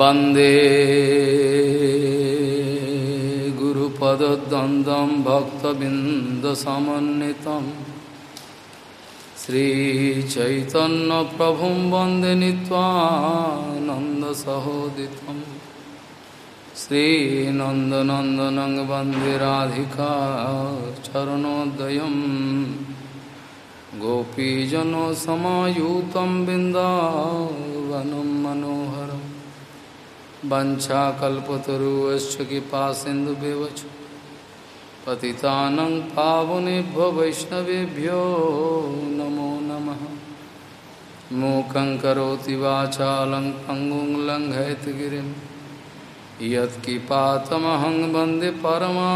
वंदे गुरुपदद्वन्द्वं भक्तबिन्दसमन्वितम् श्रीचैतन्यप्रभुं वंदे नीत्वानन्दसहोदितं श्रीनन्दनन्दनं वंदे राधिका चरणोदयम्। गोपीजनसमायुतं बिन्दावनं मनोहरम्। वञ्चाकल्पतरुश्च कृपा सिन्धुव्यवच पतितानं पावनेभ्यो वैष्णवेभ्यो नमो नमः। मूकं करोति वाचालं पङ्गुं लङ्घयतगिरिं यत्किपातमहं वंदे परमानन्दमाधवं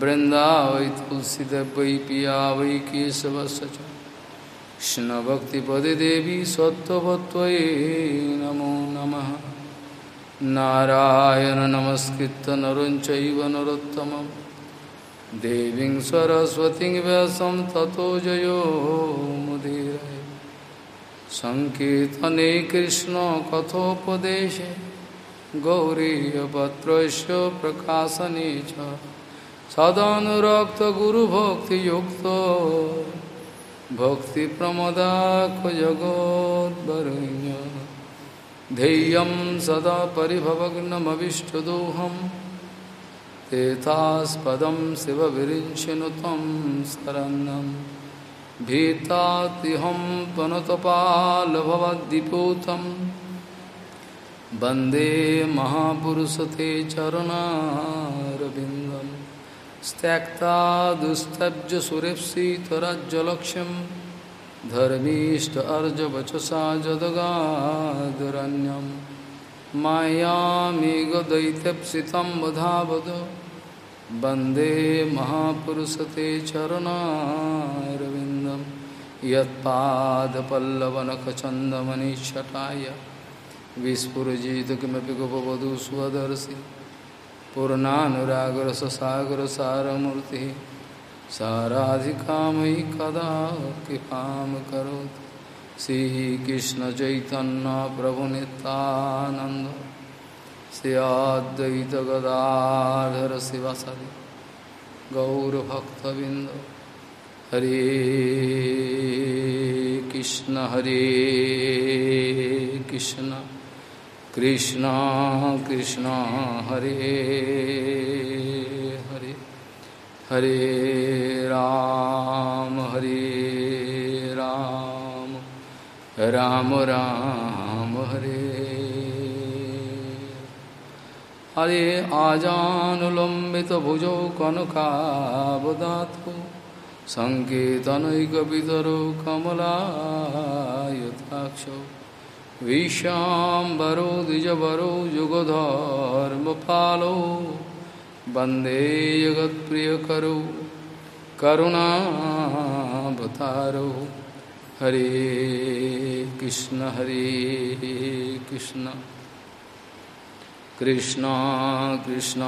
वृन्दावै तुलसीदेव वै पिया वै केशवस्य च। कृष्णभक्तिपदे देवी सत्त्ववत्त्वये नमो नमः। नारायण नमस्कृत नर चैव नरोत्तमं सरस्वती सरस्वतीं व्यासं ततो जयो मुदीरये। सङ्कीर्तने कृष्णकथोपदेशे गौरीयपत्रस्य प्रकाशने च। सदानुरक्तगुरुभक्तियुक्तो। भक्तिप्रमदाखजगोद्वरुण्य ध्येयं सदा परिभवग्नमविष्टदोहं। तेथास्पदं शिवविरिञ्चनुतं शरण्यं। भीतातिहं पनुतपालभवद्दिपूतं। वंदे महापुरुषते चरणारविन्दं त्यक्ता दुस्तब्जसुरेप्सितराज्यलक्ष्यम् धर्मीष्ट अर्जवचसा जदगादरण्यं मायामेघदैत्यप्सितं वधावद। वंदे महापुरुषते चरणारविन्दं यत्पादपल्लवनखचन्दमनिच्छटाय विस्फुरजित किमपि गोपवधू स्वदर्शि पूर्णानुरागरससागरसारमूर्तिः साराधिका मयि कदा कृपा कृपां करोति श्रीकृष्णचैतन्यप्रभुनितानन्द श्रियाद्वैतगदाधर शिवसरि गौरभक्तबिन्द। हरे कृष्ण हरे कृष्ण। कृष्ण कृष्ण, हरे हरे। हरे राम हरे राम। राम राम, हरे। हरे आजानुलम्बितभुजौ कनकावदातु सङ्केतनैकपितरौ कमलायताक्षौ विशाम्बरो द्विजवरो युगधर्मपालौ वंदे जगत्प्रियकरो। करुणावतारो। हरे कृष्ण हरे कृष्ण। कृष्ण कृष्ण,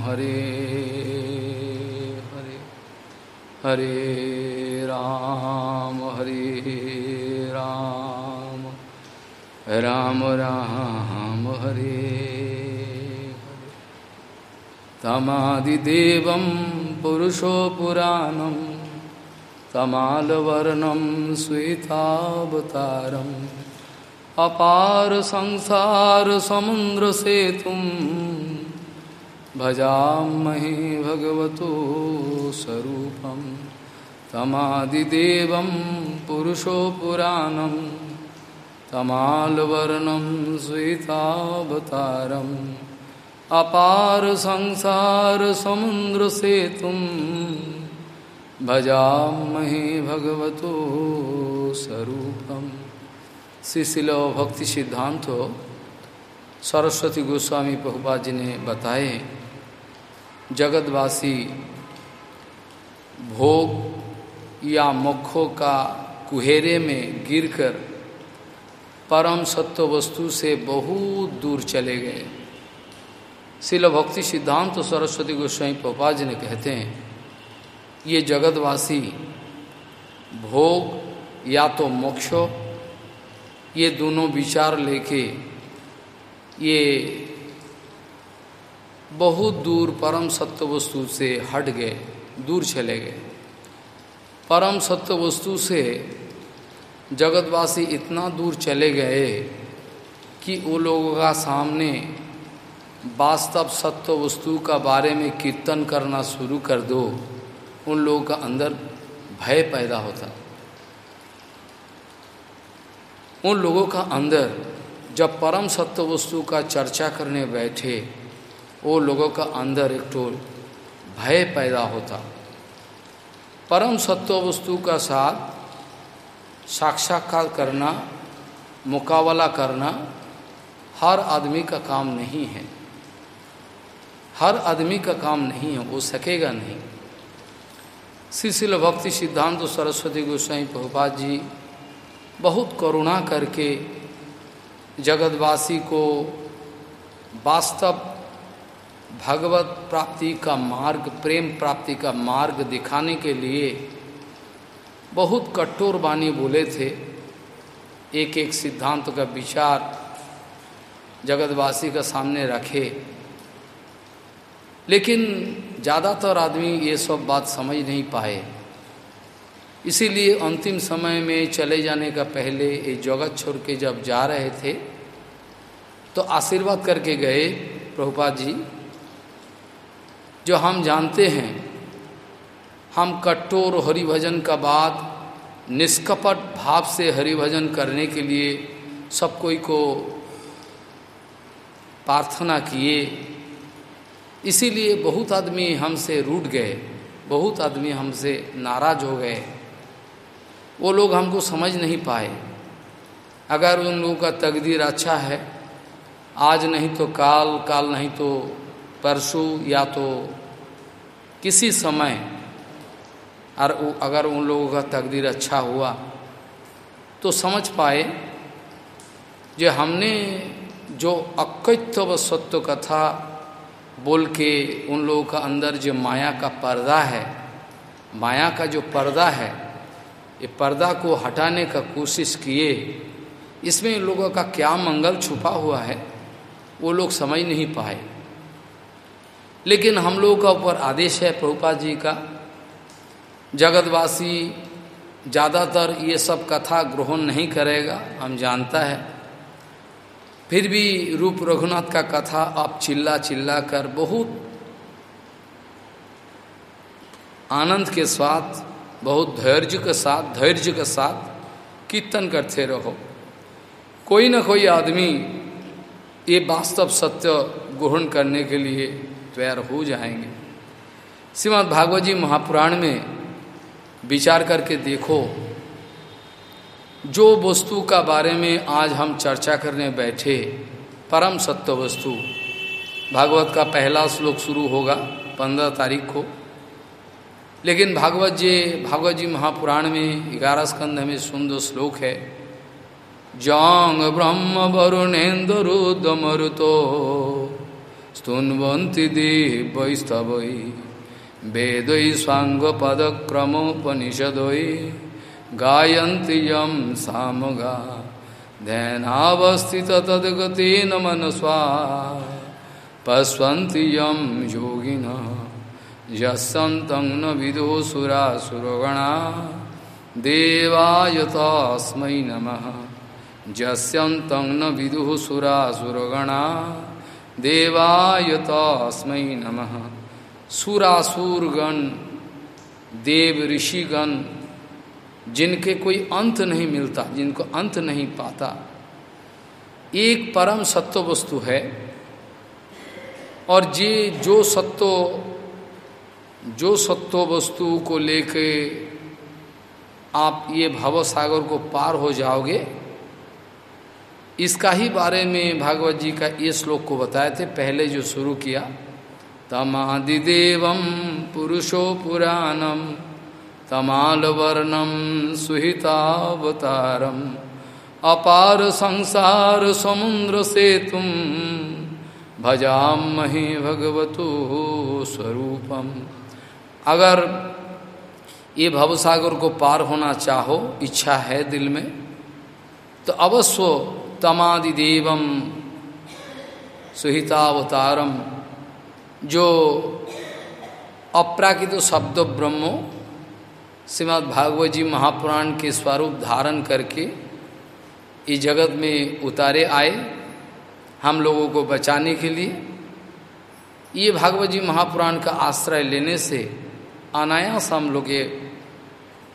हरे हरे। हरे राम हरे राम। राम राम हरे तमादिदेवं पुरुषो पुराणं तमालवर्णं श्वेतावतारम् अपार संसारसमुद्रसेतुं भजामहे भगवतो स्वरूपं तमादिदेवं पुरुषो तमालवर्णं श्वेतावतारम् अपार संसार समुद्र से तुम भजामहे भगवतो स्वरूपम शिशिल भक्ति सिद्धांत सरस्वती गोस्वामी प्रभुपा जी ने बताए, जगतवासी भोग या मोक्षों का कुहेरे में गिरकर परम सत्य वस्तु से बहुत दूर चले गए। शिल भक्ति सिद्धांत तो सरस्वती गोस्वामी पोपा जी ने कहते हैं, ये जगतवासी भोग या तो मोक्ष, ये दोनों विचार लेके ये बहुत दूर परम सत्य वस्तु से हट गए, दूर चले गए। परम सत्य वस्तु से जगतवासी इतना दूर चले गए कि वो लोगों का सामने वास्तव सत्य वस्तु का बारे में कीर्तन करना शुरू कर दो, उन लोगों का अंदर भय पैदा होता। उन लोगों का अंदर जब परम सत्य वस्तु का चर्चा करने बैठे, वो लोगों का अंदर एक तो भय पैदा होता। परम सत्व वस्तु का साथ साक्षात्कार करना, मुकाबला करना हर आदमी का काम नहीं है। हर आदमी का काम नहीं है, वो सकेगा नहीं। श्रीशिल भक्ति सिद्धांत सरस्वती गोस्वाई प्रभुपाद जी बहुत करुणा करके जगतवासी को वास्तव भगवत प्राप्ति का मार्ग, प्रेम प्राप्ति का मार्ग दिखाने के लिए बहुत कठोर वाणी बोले थे। एक एक सिद्धांत का विचार जगतवासी का सामने रखे। लेकिन ज़्यादातर आदमी ये सब बात समझ नहीं पाए। इसीलिए अंतिम समय में चले जाने का पहले ये जगत छोड़ के जब जा रहे थे तो आशीर्वाद करके गए प्रभुपाद जी, जो हम जानते हैं। हम कट्टोर हरिभजन का बाद निष्कपट भाव से हरिभजन करने के लिए सब कोई को प्रार्थना किए। इसीलिए बहुत आदमी हमसे रूट गए, बहुत आदमी हमसे नाराज़ हो गए। वो लोग हमको समझ नहीं पाए। अगर उन लोगों का तकदीर अच्छा है, आज नहीं तो काल काल नहीं तो परसों या तो किसी समय और अगर उन लोगों का तकदीर अच्छा हुआ तो समझ पाए जो हमने जो अकैत्व सत्व कथा बोल के उन लोगों का अंदर जो माया का पर्दा है, माया का जो पर्दा है, ये पर्दा को हटाने का कोशिश किए, इसमें इन लोगों का क्या मंगल छुपा हुआ है, वो लोग समझ नहीं पाए। लेकिन हम लोगों का ऊपर आदेश है प्रभुपा जी का जगतवासी ज़्यादातर ये सब कथा ग्रहण नहीं करेगा, हम जानता है। फिर भी रूप रघुनाथ का कथा आप चिल्ला चिल्ला कर बहुत आनंद के साथ, बहुत धैर्य के साथ, धैर्य के साथ कीर्तन करते रहो। कोई ना कोई आदमी ये वास्तव सत्य ग्रहण करने के लिए तैयार हो जाएँगे। श्रीमद भागवत जी महापुराण में विचार करके देखो, जो वस्तु का बारे में आज हम चर्चा करने बैठे, परम सत्य वस्तु। भागवत का पहला श्लोक शुरू होगा, पंद्रह तारीख को। लेकिन भागवत जी भागवत जी महापुराण में, ग्यारह स्कंध में सुंदर श्लोक है, जांग ब्रह्म वरुणेन्द्र रुद्रमरुतो स्तुन्वन्ति देवैस्तवै वेदै स्वाङ्गपदक्रमोपनिषदै गायन्ति यं सामगा। ध्यानावस्थित तद्गतेन मनस्वा। पश्वन्ति यं योगिनः। यस्सन्तं न विदो सुरासुरगणा देवाय तस्मै नमः। यस्यन्तं न विदुः सुरासुरगणा देवाय तस्मै नमः। सुरासुरगण, देव ऋषिगण, जिनके कोई अंत नहीं मिलता, जिनको अंत नहीं पाता, एक परम सत्व वस्तु है, और जे, जो सत्व जो सत्व वस्तु को लेके आप ये भव सागर को पार हो जाओगे, इसका ही बारे में भागवत जी का ये श्लोक को बताए थे, पहले जो शुरू किया तमादिदेव पुरुषो पुराणम तमाल वर्णम सुहितावतारम अपार संसार समुद्र से तुम भजाम मही भगवतो स्वरूपम अगर ये भवसागर को पार होना चाहो, इच्छा है दिल में तो अवश्व तमादिदेवम सुहितावतारम जो अप्राकृत तो शब्द ब्रह्मो श्रीमद भागवत जी महापुराण के स्वरूप धारण करके इस जगत में उतारे आए हम लोगों को बचाने के लिए। ये भागवत जी महापुराण का आश्रय लेने से अनायास हम लोग ये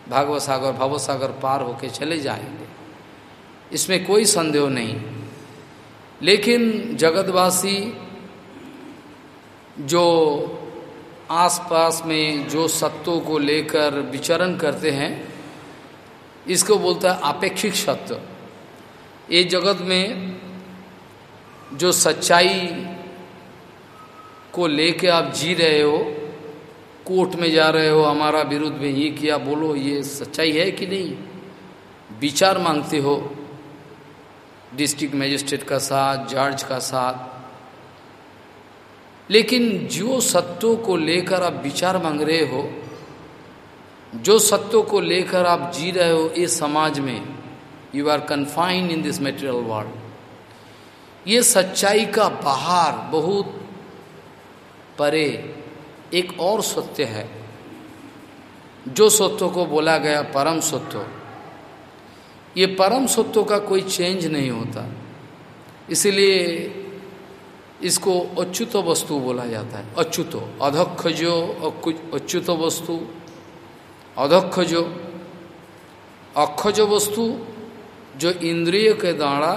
भागवत सागर भव सागर पार होके चले जाएँगे। इसमें कोई संदेह नहीं। लेकिन जगतवासी जो आसपास में जो सत्यों को लेकर विचरण करते हैं, इसको बोलता है अपेक्षिक सत्य ये जगत में जो सच्चाई को लेके आप जी रहे हो, कोर्ट में जा रहे हो, हमारा विरुद्ध में ये किया, बोलो, ये सच्चाई है कि नहीं? विचार मांगते हो, डिस्ट्रिक्ट मजिस्ट्रेट का साथ, जज का साथ लेकिन जो सत्यों को लेकर आप विचार मांग रहे हो, जो सत्यों को लेकर आप जी रहे हो इस समाज में you are confined in this material world ये सच्चाई का बाहर बहुत परे एक और सत्य है, जो सत्यों को बोला गया परम सत्य। ये परम सत्यों का कोई चेंज नहीं होता। इसलिए इसको अच्युत वस्तु बोला जाता है। अच्युतो अधक्ष जो अच्युत वस्तु अधक्ष जो अक्षज वस्तु, जो इंद्रिय के द्वारा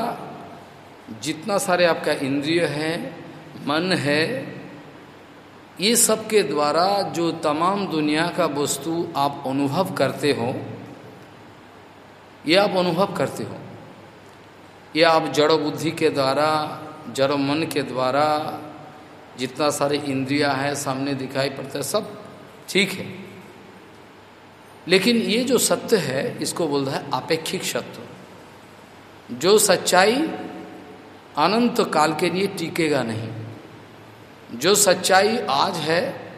जितना सारे आपका इंद्रिय है, मन है, ये सब के द्वारा जो तमाम दुनिया का वस्तु आप अनुभव करते हो, ये आप अनुभव करते हो। ये आप जड़ बुद्धि के द्वारा जड़ मन के द्वारा जितना सारे इंद्रिया है, सामने दिखाई पड़ता है, सब ठीक है। लेकिन ये जो सत्य है, इसको बोलता है अपेक्षिक सत्य। जो सच्चाई अनंत काल के लिए टिकेगा नहीं। जो सच्चाई आज है,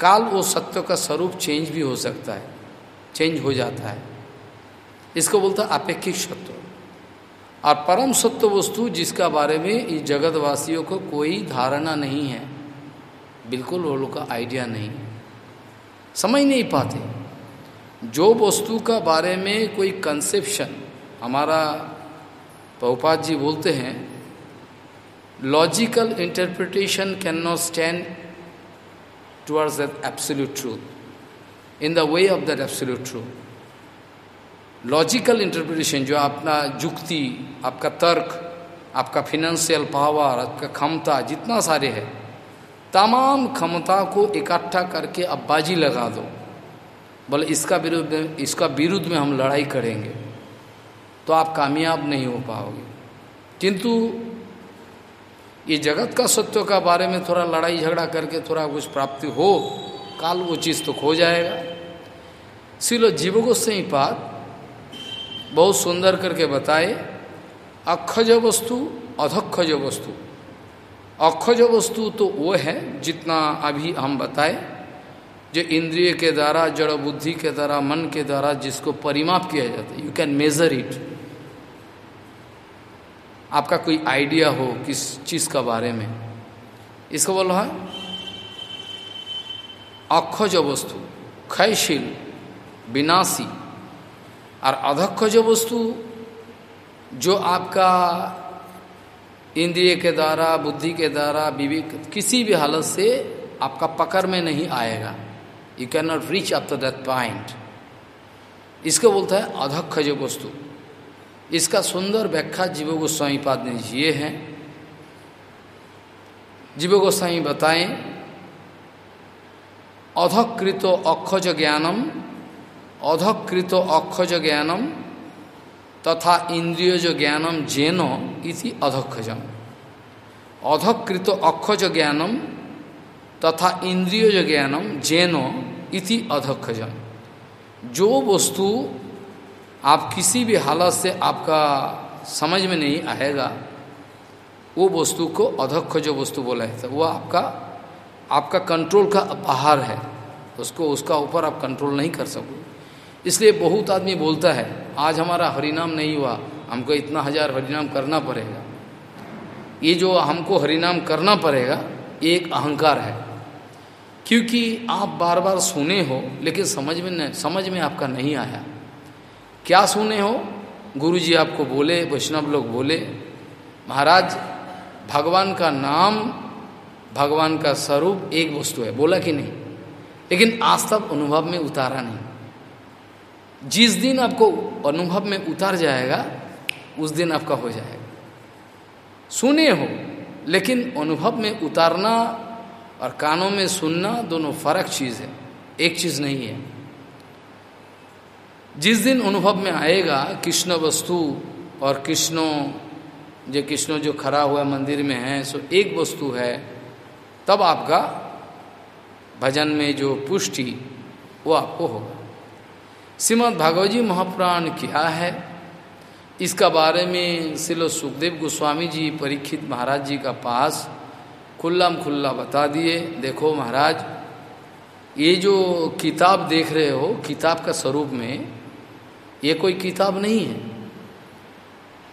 काल वो सत्य का स्वरूप चेंज भी हो सकता है, चेंज हो जाता है। इसको बोलता है अपेक्षिक सत्य। और परम सत्य वस्तु जिसका बारे में इस जगतवासियों को कोई धारणा नहीं है। बिल्कुल वो लोग का आइडिया नहीं। समझ नहीं पाते। जो वस्तु का बारे में कोई कंसेप्शन हमारा बहुपात जी बोलते हैं logical interpretation can not stand towards that absolute truth in the way of that absolute truth logical interpretation जो अपना जुक्ति, आपका तर्क, आपका फिनेंशियल पावर आपका क्षमता, जितना सारे है, तमाम क्षमता को इकट्ठा करके अब बाजी लगा दो। बोले, इसका विरुद्ध इसका विरुद्ध में हम लड़ाई करेंगे तो आप कामयाब नहीं हो पाओगे। किंतु ये जगत का सत्य का बारे में थोड़ा लड़ाई झगड़ा करके थोड़ा कुछ प्राप्ति हो, काल वो चीज़ तो खो जाएगा। सिलो, जीव सही पात बहुत सुंदर करके बताए अक्षज वस्तु अधक्षज वस्तु। अक्षज वस्तु तो वो है जितना अभी हम बताए, जो इंद्रिय के द्वारा, जड़ बुद्धि के द्वारा, मन के द्वारा जिसको परिमाप किया जाता है। यू कैन मेजर इट आपका कोई आइडिया हो किस चीज़ का बारे में। इसको बोल रहा है अक्षज वस्तु क्षयशील विनाशी। और अधक्षज वस्तु, जो आपका इंद्रिय के द्वारा, बुद्धि के द्वारा, विवेक, किसी भी हालत से आपका पकड़ में नहीं आएगा। You can not reach up to that point इसको बोलता है अधक्षज वस्तु। इसका सुंदर व्याख्या जीव गोस्वामी पाद ने ये है। जीव गोस्वामी बताएँ अधकृत अक्षज ज्ञानम अधकृत अक्षज ज्ञानम तथा इंद्रियज ज्ञानम जेनो इति अधक्षजम अधकृत अक्षज ज्ञानम तथा इंद्रियज ज्ञानम जेनो इति अधक्षजम जो वस्तु आप किसी भी हालत से आपका समझ में नहीं आएगा, वो वस्तु को अधक्ष जो वस्तु बोला है। वो आपका आपका कंट्रोल का बाहर है। उसको, उसका ऊपर आप कंट्रोल नहीं कर सको। इसलिए बहुत आदमी बोलता है, आज हमारा हरिनाम नहीं हुआ, हमको इतना हज़ार हरिनाम करना पड़ेगा। ये जो हमको हरिनाम करना पड़ेगा, एक अहंकार है। क्योंकि आप बार बार सुने हो, लेकिन समझ में नहीं समझ में आपका नहीं आया। क्या सुने हो? गुरु जी आपको बोले, वैष्णव लोग बोले, महाराज, भगवान का नाम, भगवान का स्वरूप एक वस्तु है। बोला कि नहीं। लेकिन आज तक अनुभव में उतारा नहीं। जिस दिन आपको अनुभव में उतार जाएगा, उस दिन आपका हो जाएगा। सुने हो, लेकिन अनुभव में उतारना और कानों में सुनना दोनों फ़र्क चीज़ है, एक चीज़ नहीं है। जिस दिन अनुभव में आएगा, कृष्ण वस्तु और कृष्णों जो कृष्ण जो खड़ा हुआ मंदिर में है, सो एक वस्तु है, तब आपका भजन में जो पुष्टि, वो आपको होगा। श्रीमद भागवत जी महापुराण क्या है। इसका बारे में श्रील सुखदेव गोस्वामी जी परीक्षित महाराज जी का पास खुल्ला खुल्ला बता दिए। देखो महाराज, ये जो किताब देख रहे हो, किताब का स्वरूप में ये कोई किताब नहीं है।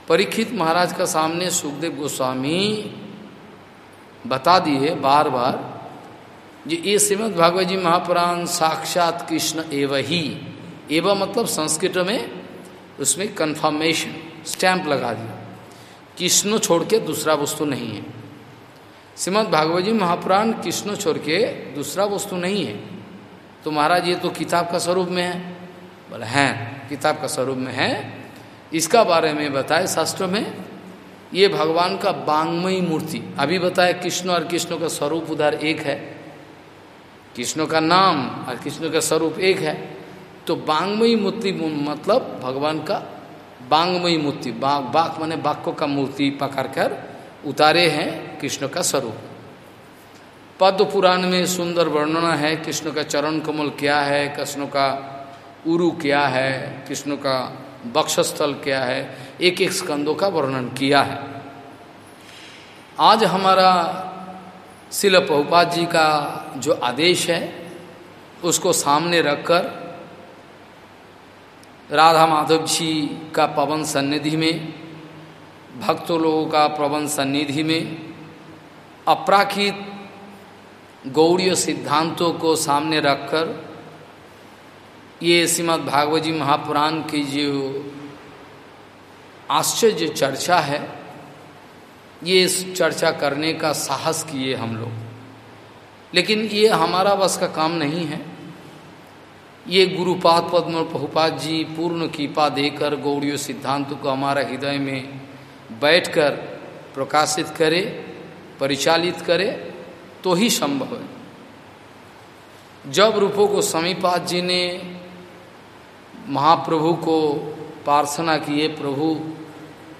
परीक्षित महाराज का सामने सुखदेव गोस्वामी बता दिए बार बार, जो, ये श्रीमद भागवत जी महापुराण साक्षात कृष्ण एवं ही एवं मतलब संस्कृत में उसमें कन्फर्मेशन स्टैंप लगा दिया। कृष्ण छोड़ के दूसरा वस्तु नहीं है। श्रीमद भागवत जी महापुराण, कृष्ण छोड़ के दूसरा वस्तु नहीं है। तो महाराज, ये तो किताब का स्वरूप में है। बोले, हैं, किताब का स्वरूप में है। इसका बारे में बताए शास्त्र में। ये भगवान का बांगमयी मूर्ति। अभी बताए कृष्ण और कृष्ण का स्वरूप उधर एक है। कृष्ण का नाम और कृष्ण का स्वरूप एक है। तो बांगमयी मूर्ति मतलब भगवान का बांगमयी मूर्ति बाघ बाघ माने बाघों का मूर्ति पकड़ कर उतारे हैं कृष्ण का स्वरूप। पद्म पुराण में सुंदर वर्णना है, कृष्ण का चरण कमल क्या है, कृष्ण का उरु क्या है, कृष्ण का बक्षस्थल क्या है एक एक स्कंदों का वर्णन किया है। आज हमारा शिल जी का जो आदेश है, उसको सामने रखकर राधा माधव जी का पवन सन्निधि में, भक्तों लोगों का पवन सन्निधि में, अपराखित गौड़ीय सिद्धांतों को सामने रखकर ये श्रीमद भागवत जी महापुराण की जो आश्चर्य चर्चा है, ये इस चर्चा करने का साहस किए हम लोग। लेकिन ये हमारा बस का काम नहीं है। ये गुरुपाद पद्म बहुपाद जी पूर्ण कीपा देकर गौड़ियों सिद्धांत को हमारा हृदय में बैठकर प्रकाशित करे, परिचालित करे तो ही संभव है। जब रूपों को समीपाद जी ने महाप्रभु को प्रार्थना किए, प्रभु,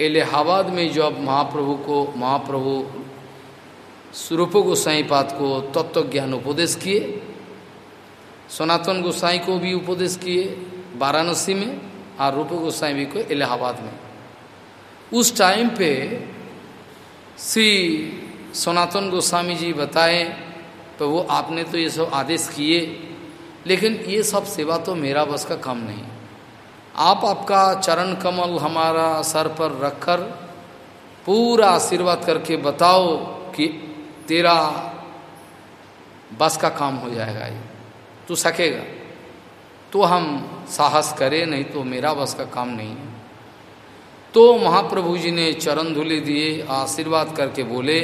इलाहाबाद में जब महाप्रभु को, महाप्रभु स्वरूप गोसाईपाद को तत्व ज्ञान उपदेश किए सनातन गोसाई को भी उपदेश किए, वाराणसी में, और रूप गोसाई भी को इलाहाबाद में। उस टाइम पे श्री सनातन गोस्वामी जी बताए तो वो आपने तो ये सब आदेश किए, लेकिन ये सब सेवा तो मेरा बस का काम नहीं। आप आपका चरण कमल हमारा सर पर रखकर पूरा आशीर्वाद करके बताओ कि तेरा बस का काम हो जाएगा ये। तू सकेगा। तो हम साहस करें, नहीं तो मेरा बस का काम नहीं है। तो महाप्रभु जी ने चरण धुले दिए, आशीर्वाद करके बोले,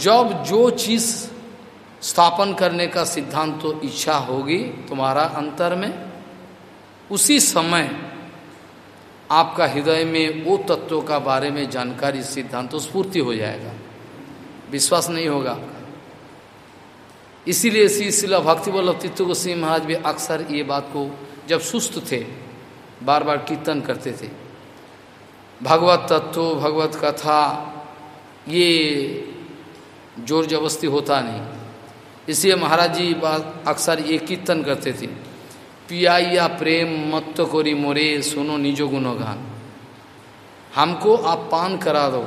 जब जो चीज़ स्थापन करने का सिद्धांत तो इच्छा होगी तुम्हारा अंतर में, उसी समय आपका हृदय में वो तत्वों का बारे में जानकारी, सिद्धांत तो स्फूर्ति हो जाएगा। विश्वास नहीं होगा इसीलिए श्री शिला भक्ति वल्लभ तीर्थ गोस्वी महाराज भी अक्सर ये बात को जब सुस्त थे बार बार कीर्तन करते थे। भगवत तत्व, भगवत कथा, ये ज़ोर जबस्ती होता नहीं। इसलिए महाराज जी बात अक्सर ये कीर्तन करते थे। पियाइया प्रेम मत कोरी मोरे, सुनो निजो गुणगान। हमको आप पान करा दो।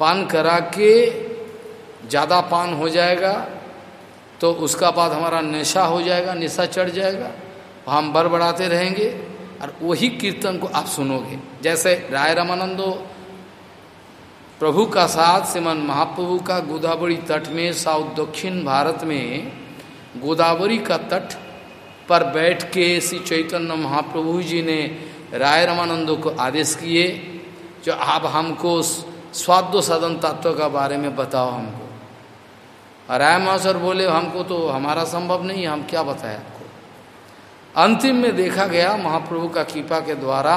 पान करा के ज़्यादा पान हो जाएगा तो उसका बाद हमारा नशा हो जाएगा, नशा चढ़ जाएगा हम बड़बड़ाते रहेंगे, और वही कीर्तन को आप सुनोगे। जैसे राय रामानंदो, प्रभु का साथ, श्रीमन महाप्रभु का गोदावरी तट में, साउथ दक्षिण भारत में, गोदावरी का तट पर बैठ के श्री चैतन्य महाप्रभु जी ने राय रामानंदो को आदेश किए, जो आप हमको स्वाद्य सदन तत्व का बारे में बताओ हमको। राय महासर बोले, हमको तो हमारा संभव नहीं है हम क्या बताए आपको? अंतिम में देखा गया महाप्रभु का कृपा के द्वारा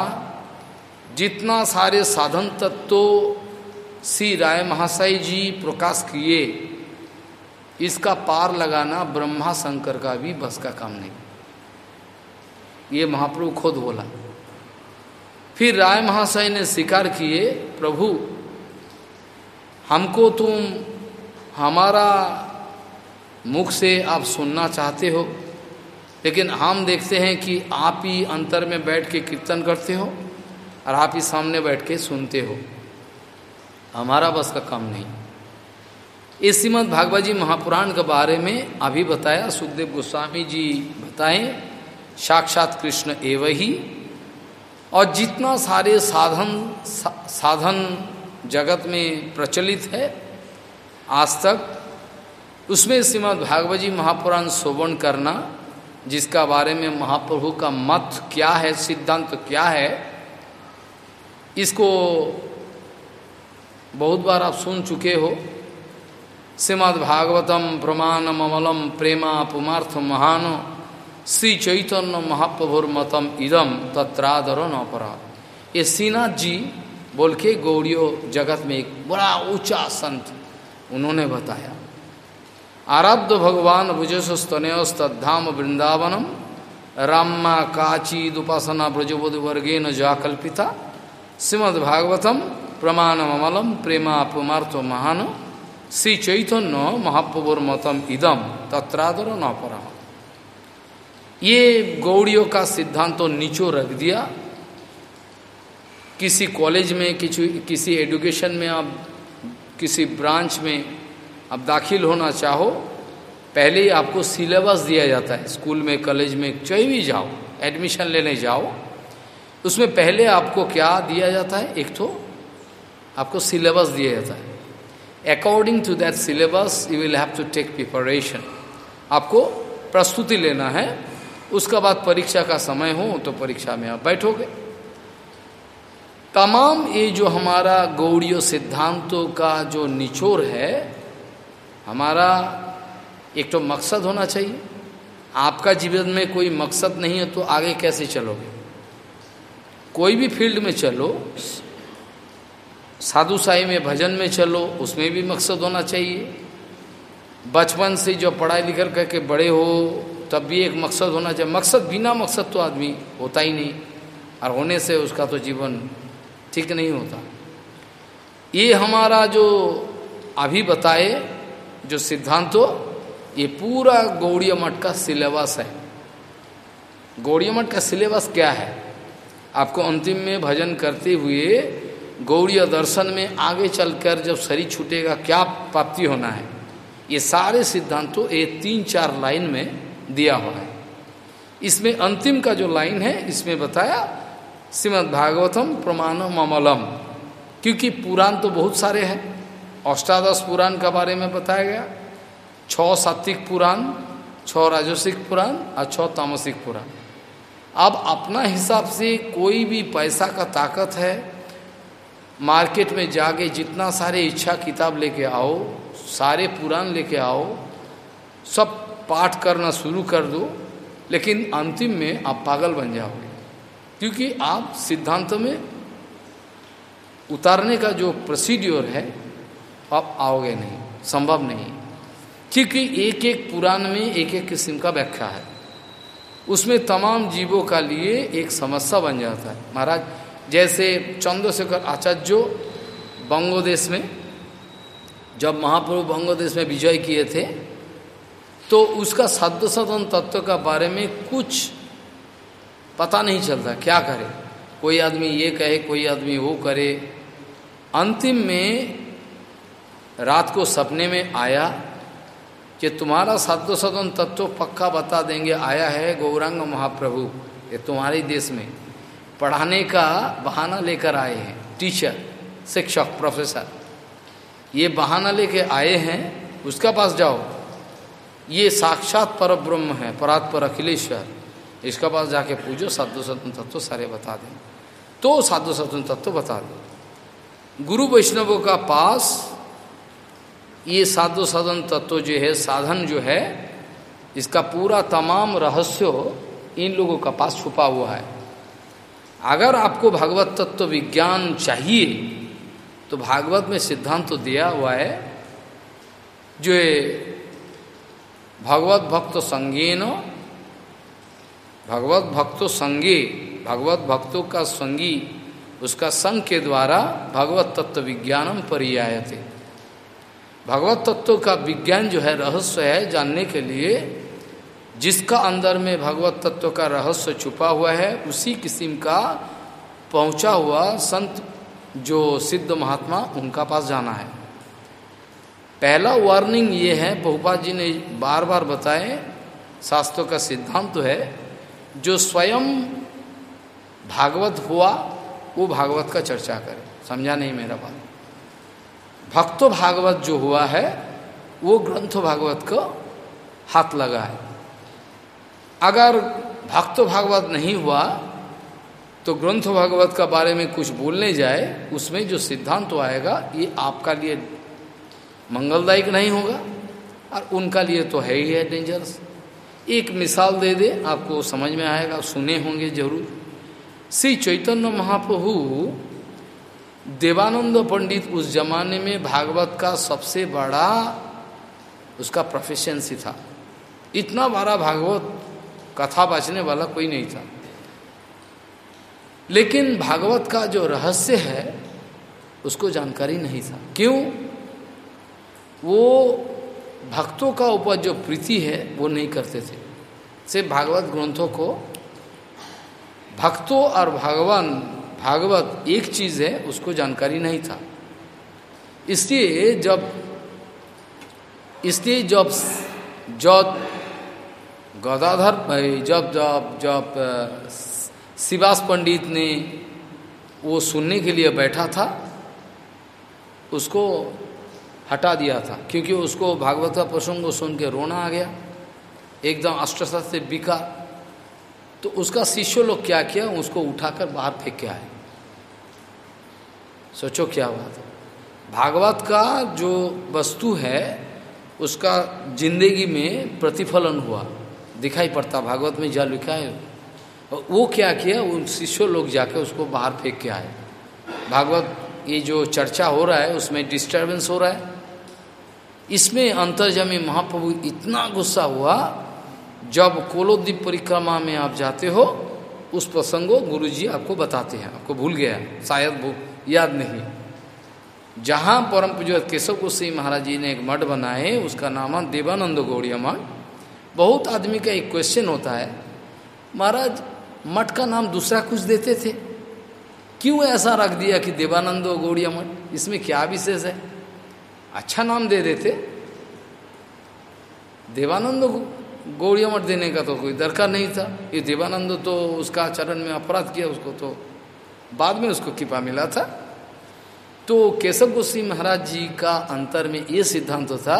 जितना सारे साधन तत्व श्री राय महाशय जी प्रकाश किए, इसका पार लगाना ब्रह्मा शंकर का भी बस का काम नहीं। ये महाप्रभु खुद बोला। फिर राय महाशय ने स्वीकार किए, प्रभु, हमको तुम हमारा मुख से आप सुनना चाहते हो लेकिन हम देखते हैं कि आप ही अंतर में बैठ के कीर्तन करते हो और आप ही सामने बैठ के सुनते हो। हमारा बस का काम नहीं। इस श्रीमद भागवत जी महापुराण के बारे में अभी बताया सुखदेव गोस्वामी जी बताएँ साक्षात कृष्ण एव ही। और जितना सारे साधन सा, साधन जगत में प्रचलित है आज तक उसमें श्रीमद भागवत जी महापुराण शोभन करना, जिसका बारे में महाप्रभु का मत क्या है, सिद्धांत तो क्या है, इसको बहुत बार आप सुन चुके हो। श्रीमद भागवतम प्रमाण ममलम प्रेमा पुमार्थ महान श्री चैतन्य महाप्रभुर मतम इदम तत्रादर न परा ये श्रीनाथ जी बोल के गौड़ियों जगत में एक बड़ा ऊँचा संत उन्होंने बताया। आराध्य भगवान भुजस्तनयस्तधाम वृंदावनम रामा काचीद उपासना ब्रजबोध वर्गे न जाकल्पिता, श्रीमद्भागवतम प्रमाणमलम प्रेमा पुमार्थ महान श्री चैतन्य महाप्रभुर मतम इदम तत्रादर न परा ये गौड़ियों का सिद्धांत तो नीचो रख दिया। किसी कॉलेज में, किसी किसी एजुकेशन में आप किसी ब्रांच में आप दाखिल होना चाहो, पहले ही आपको सिलेबस दिया जाता है। स्कूल में, कॉलेज में चाहे भी जाओ, एडमिशन लेने जाओ, उसमें पहले आपको क्या दिया जाता है? एक तो आपको सिलेबस दिया जाता है। According to that syllabus you will have to take preparation आपको प्रस्तुति लेना है, उसका बाद परीक्षा का समय हो तो परीक्षा में आप बैठोगे। तमाम ये जो हमारा गौड़ीय सिद्धांतों का जो निचोर है, हमारा एक तो मकसद होना चाहिए। आपका जीवन में कोई मकसद नहीं है तो आगे कैसे चलोगे? कोई भी फ़ील्ड में चलो साधु साई में, भजन में चलो, उसमें भी मकसद होना चाहिए। बचपन से जो पढ़ाई लिखल करके बड़े हो, तब भी एक मकसद होना चाहिए। मकसद बिना मकसद तो आदमी होता ही नहीं, और होने से उसका तो जीवन ठीक नहीं होता। ये हमारा जो अभी बताए, जो सिद्धांतो ये पूरा गौड़िया मठ का सिलेबस है। गौड़िया मठ का सिलेबस क्या है? आपको अंतिम में भजन करते हुए गौड़ीय दर्शन में आगे चलकर जब शरीर छूटेगा, क्या प्राप्ति होना है? ये सारे सिद्धांतों, ये तीन चार लाइन में दिया हुआ है। इसमें अंतिम का जो लाइन है, इसमें बताया श्रीमद भागवतम प्रमाण ममलम क्योंकि पुराण तो बहुत सारे हैं। अष्टादश पुराण का बारे में बताया गया। छ सात्विक पुराण छ राजसिक पुराण और छ तामसिक पुराण। अब अपना हिसाब से कोई भी पैसा का ताकत है, मार्केट में जाके जितना सारे इच्छा किताब लेके आओ, सारे पुराण लेके आओ, सब पाठ करना शुरू कर दो, लेकिन अंतिम में आप पागल बन जाओगे। क्योंकि आप सिद्धांत में उतारने का जो प्रोसीड्योर है, आप आओगे नहीं, संभव नहीं। क्योंकि एक एक पुराण में एक एक किस्म का व्याख्या है। उसमें तमाम जीवों का लिए एक समस्या बन जाता है। महाराज, जैसे चंद्रशेखर आचार्य बंगोदेश में, जब महाप्रभु बंगोदेश में विजय किए थे तो उसका सद्य सदन तत्व का बारे में कुछ पता नहीं चलता, क्या करे? कोई आदमी ये कहे, कोई आदमी वो करे। अंतिम में रात को सपने में आया कि तुम्हारा साधो सदन तत्व पक्का बता देंगे, आया है गौरांग महाप्रभु, ये तुम्हारे देश में। पढ़ाने का बहाना लेकर आए हैं टीचर शिक्षक प्रोफेसर ये बहाना लेके आए हैं, उसका पास जाओ। ये साक्षात पर ब्रह्म है, परात्पर अखिलेश्वर। इसका पास जाके पूजो साधु सतन तत्व सारे बता दें। तो साधु सतन तत्व बता दें। गुरु वैष्णवों का पास, ये साधु सदन तत्व जो है, साधन जो है, इसका पूरा तमाम रहस्य इन लोगों का पास छुपा हुआ है। अगर आपको भगवत तत्व विज्ञान चाहिए तो भागवत में सिद्धांत तो दिया हुआ है, जो भगवत भक्त संगीन भगवत भक्तो संगे, भगवत भक्तों का संगी, उसका संग के द्वारा भगवत तत्व विज्ञानम परियाय थे भगवत तत्व का विज्ञान जो है, रहस्य है जानने के लिए, जिसका अंदर में भगवत तत्व का रहस्य छुपा हुआ है, उसी किस्म का पहुँचा हुआ संत जो सिद्ध महात्मा, उनका पास जाना है। पहला वार्निंग ये है बहुपा जी ने बार बार बताए, शास्त्रों का सिद्धांत तो है जो स्वयं भागवत हुआ, वो भागवत का चर्चा करे। समझा नहीं मेरा बात? भक्तो भागवत जो हुआ है, वो ग्रंथ भागवत को हाथ लगा है। अगर भक्तो भागवत नहीं हुआ तो ग्रंथ भागवत का बारे में कुछ बोलने जाए, उसमें जो सिद्धांत तो आएगा, ये आपका लिए मंगलदायक नहीं होगा, और उनका लिए तो है ही है डेंजरस एक मिसाल दे दे, आपको समझ में आएगा, सुने होंगे ज़रूर। श्री चैतन्य महाप्रभु, देवानंद पंडित उस जमाने में भागवत का सबसे बड़ा उसका प्रोफेशंसी था। इतना बड़ा भागवत कथा बचने वाला कोई नहीं था। लेकिन भागवत का जो रहस्य है, उसको जानकारी नहीं था। क्यों? वो भक्तों का ऊपर जो प्रीति है, वो नहीं करते थे। सिर्फ़ भागवत ग्रंथों को भक्तों और भगवान, भागवत एक चीज़ है, उसको जानकारी नहीं था। इसलिए जब इसलिए जब जब गदाधर जब जब जब शिवास पंडित ने वो सुनने के लिए बैठा था, उसको हटा दिया था, क्योंकि उसको भागवत का प्रसंग सुन के रोना आ गया। एकदम अष्टशा से बिका तो उसका शिष्य लोग क्या किया? उसको उठाकर बाहर फेंक के आए। सोचो क्या बात था भागवत का जो वस्तु है, उसका ज़िंदगी में प्रतिफलन हुआ। दिखाई पड़ता, भागवत में जल लिखा है। वो क्या किया? उन शिष्य लोग जाके उसको बाहर फेंक के आए। भागवत, ये जो चर्चा हो रहा है, उसमें डिस्टरबेंस हो रहा है। इसमें अंतर्जमी महाप्रभु इतना गुस्सा हुआ जब कोलोद्वीप परिक्रमा में आप जाते हो, उस प्रसंगो गुरु जी आपको बताते हैं। आपको भूल गया, शायद याद नहीं। जहाँ परम पूज्य केशव गोस्वी महाराज जी ने एक मठ बनाए, उसका नाम है देवानंद गौड़िया मठ। बहुत आदमी का एक क्वेश्चन होता है, महाराज, मठ का नाम दूसरा कुछ देते थे? क्यों ऐसा रख दिया कि देवानंद गौड़िया मठ? इसमें क्या विशेष है? अच्छा नाम दे देते। देवानंद गौड़िया मठ देने का तो कोई दरकार नहीं था। ये देवानंद तो उसका आचरण में अपराध किया, उसको तो बाद में उसको कृपा मिला था। तो केशव गोस्वी महाराज जी का अंतर में ये सिद्धांत तो था,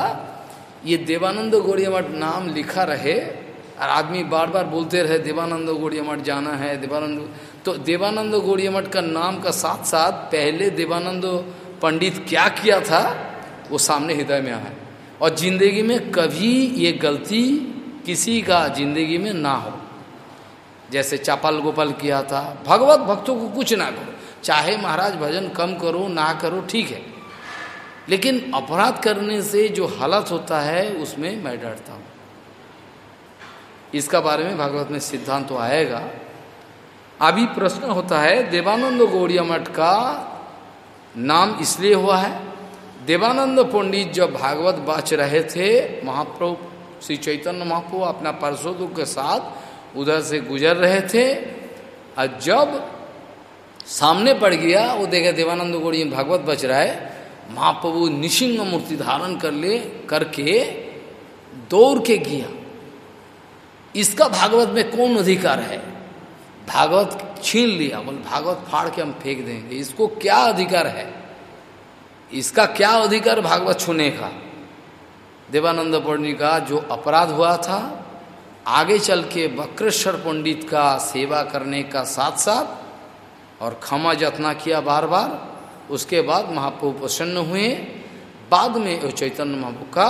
ये देवानंद गौड़िया मठ नाम लिखा रहे और आदमी बार बार बोलते रहे, देवानंद गौड़िया मठ जाना है, देवानंद तो देवानंद गौड़िया मठ का नाम का साथ साथ पहले देवानंद पंडित क्या किया था, वो सामने हृदय में आए और ज़िंदगी में कभी ये गलती किसी का ज़िंदगी में ना हो। जैसे चापल गोपाल किया था, भगवत भक्तों को कुछ ना करो। चाहे महाराज भजन कम करो, ना करो, ठीक है। लेकिन अपराध करने से जो हालत होता है, उसमें मैं डरता हूँ। इसका बारे में भागवत में सिद्धांत तो आएगा। अभी प्रश्न होता है, देवानंद गौड़िया मठ का नाम इसलिए हुआ है, देवानंद पंडित जब भागवत बाच रहे थे, महाप्रभु श्री चैतन्य महाप्रभु अपना पार्षदों के साथ उधर से गुजर रहे थे। और जब सामने पड़ गया, वो देखे देवानंद गौड़ी भागवत बच रहा है, महाप्रभु निशिंग मूर्ति धारण कर ले, करके दौड़ के गया। इसका भागवत में कौन अधिकार है? भागवत छीन लिया, बोले, भागवत फाड़ के हम फेंक देंगे। इसको क्या अधिकार है? इसका क्या अधिकार भागवत छूने का? देवानंद पंडित का जो अपराध हुआ था, आगे चल के वक्रेश्वर पंडित का सेवा करने का साथ साथ और क्षमा जतना किया बार बार उसके बाद महाप्रभु प्रसन्न हुए। बाद में चैतन्य महाप्रभु का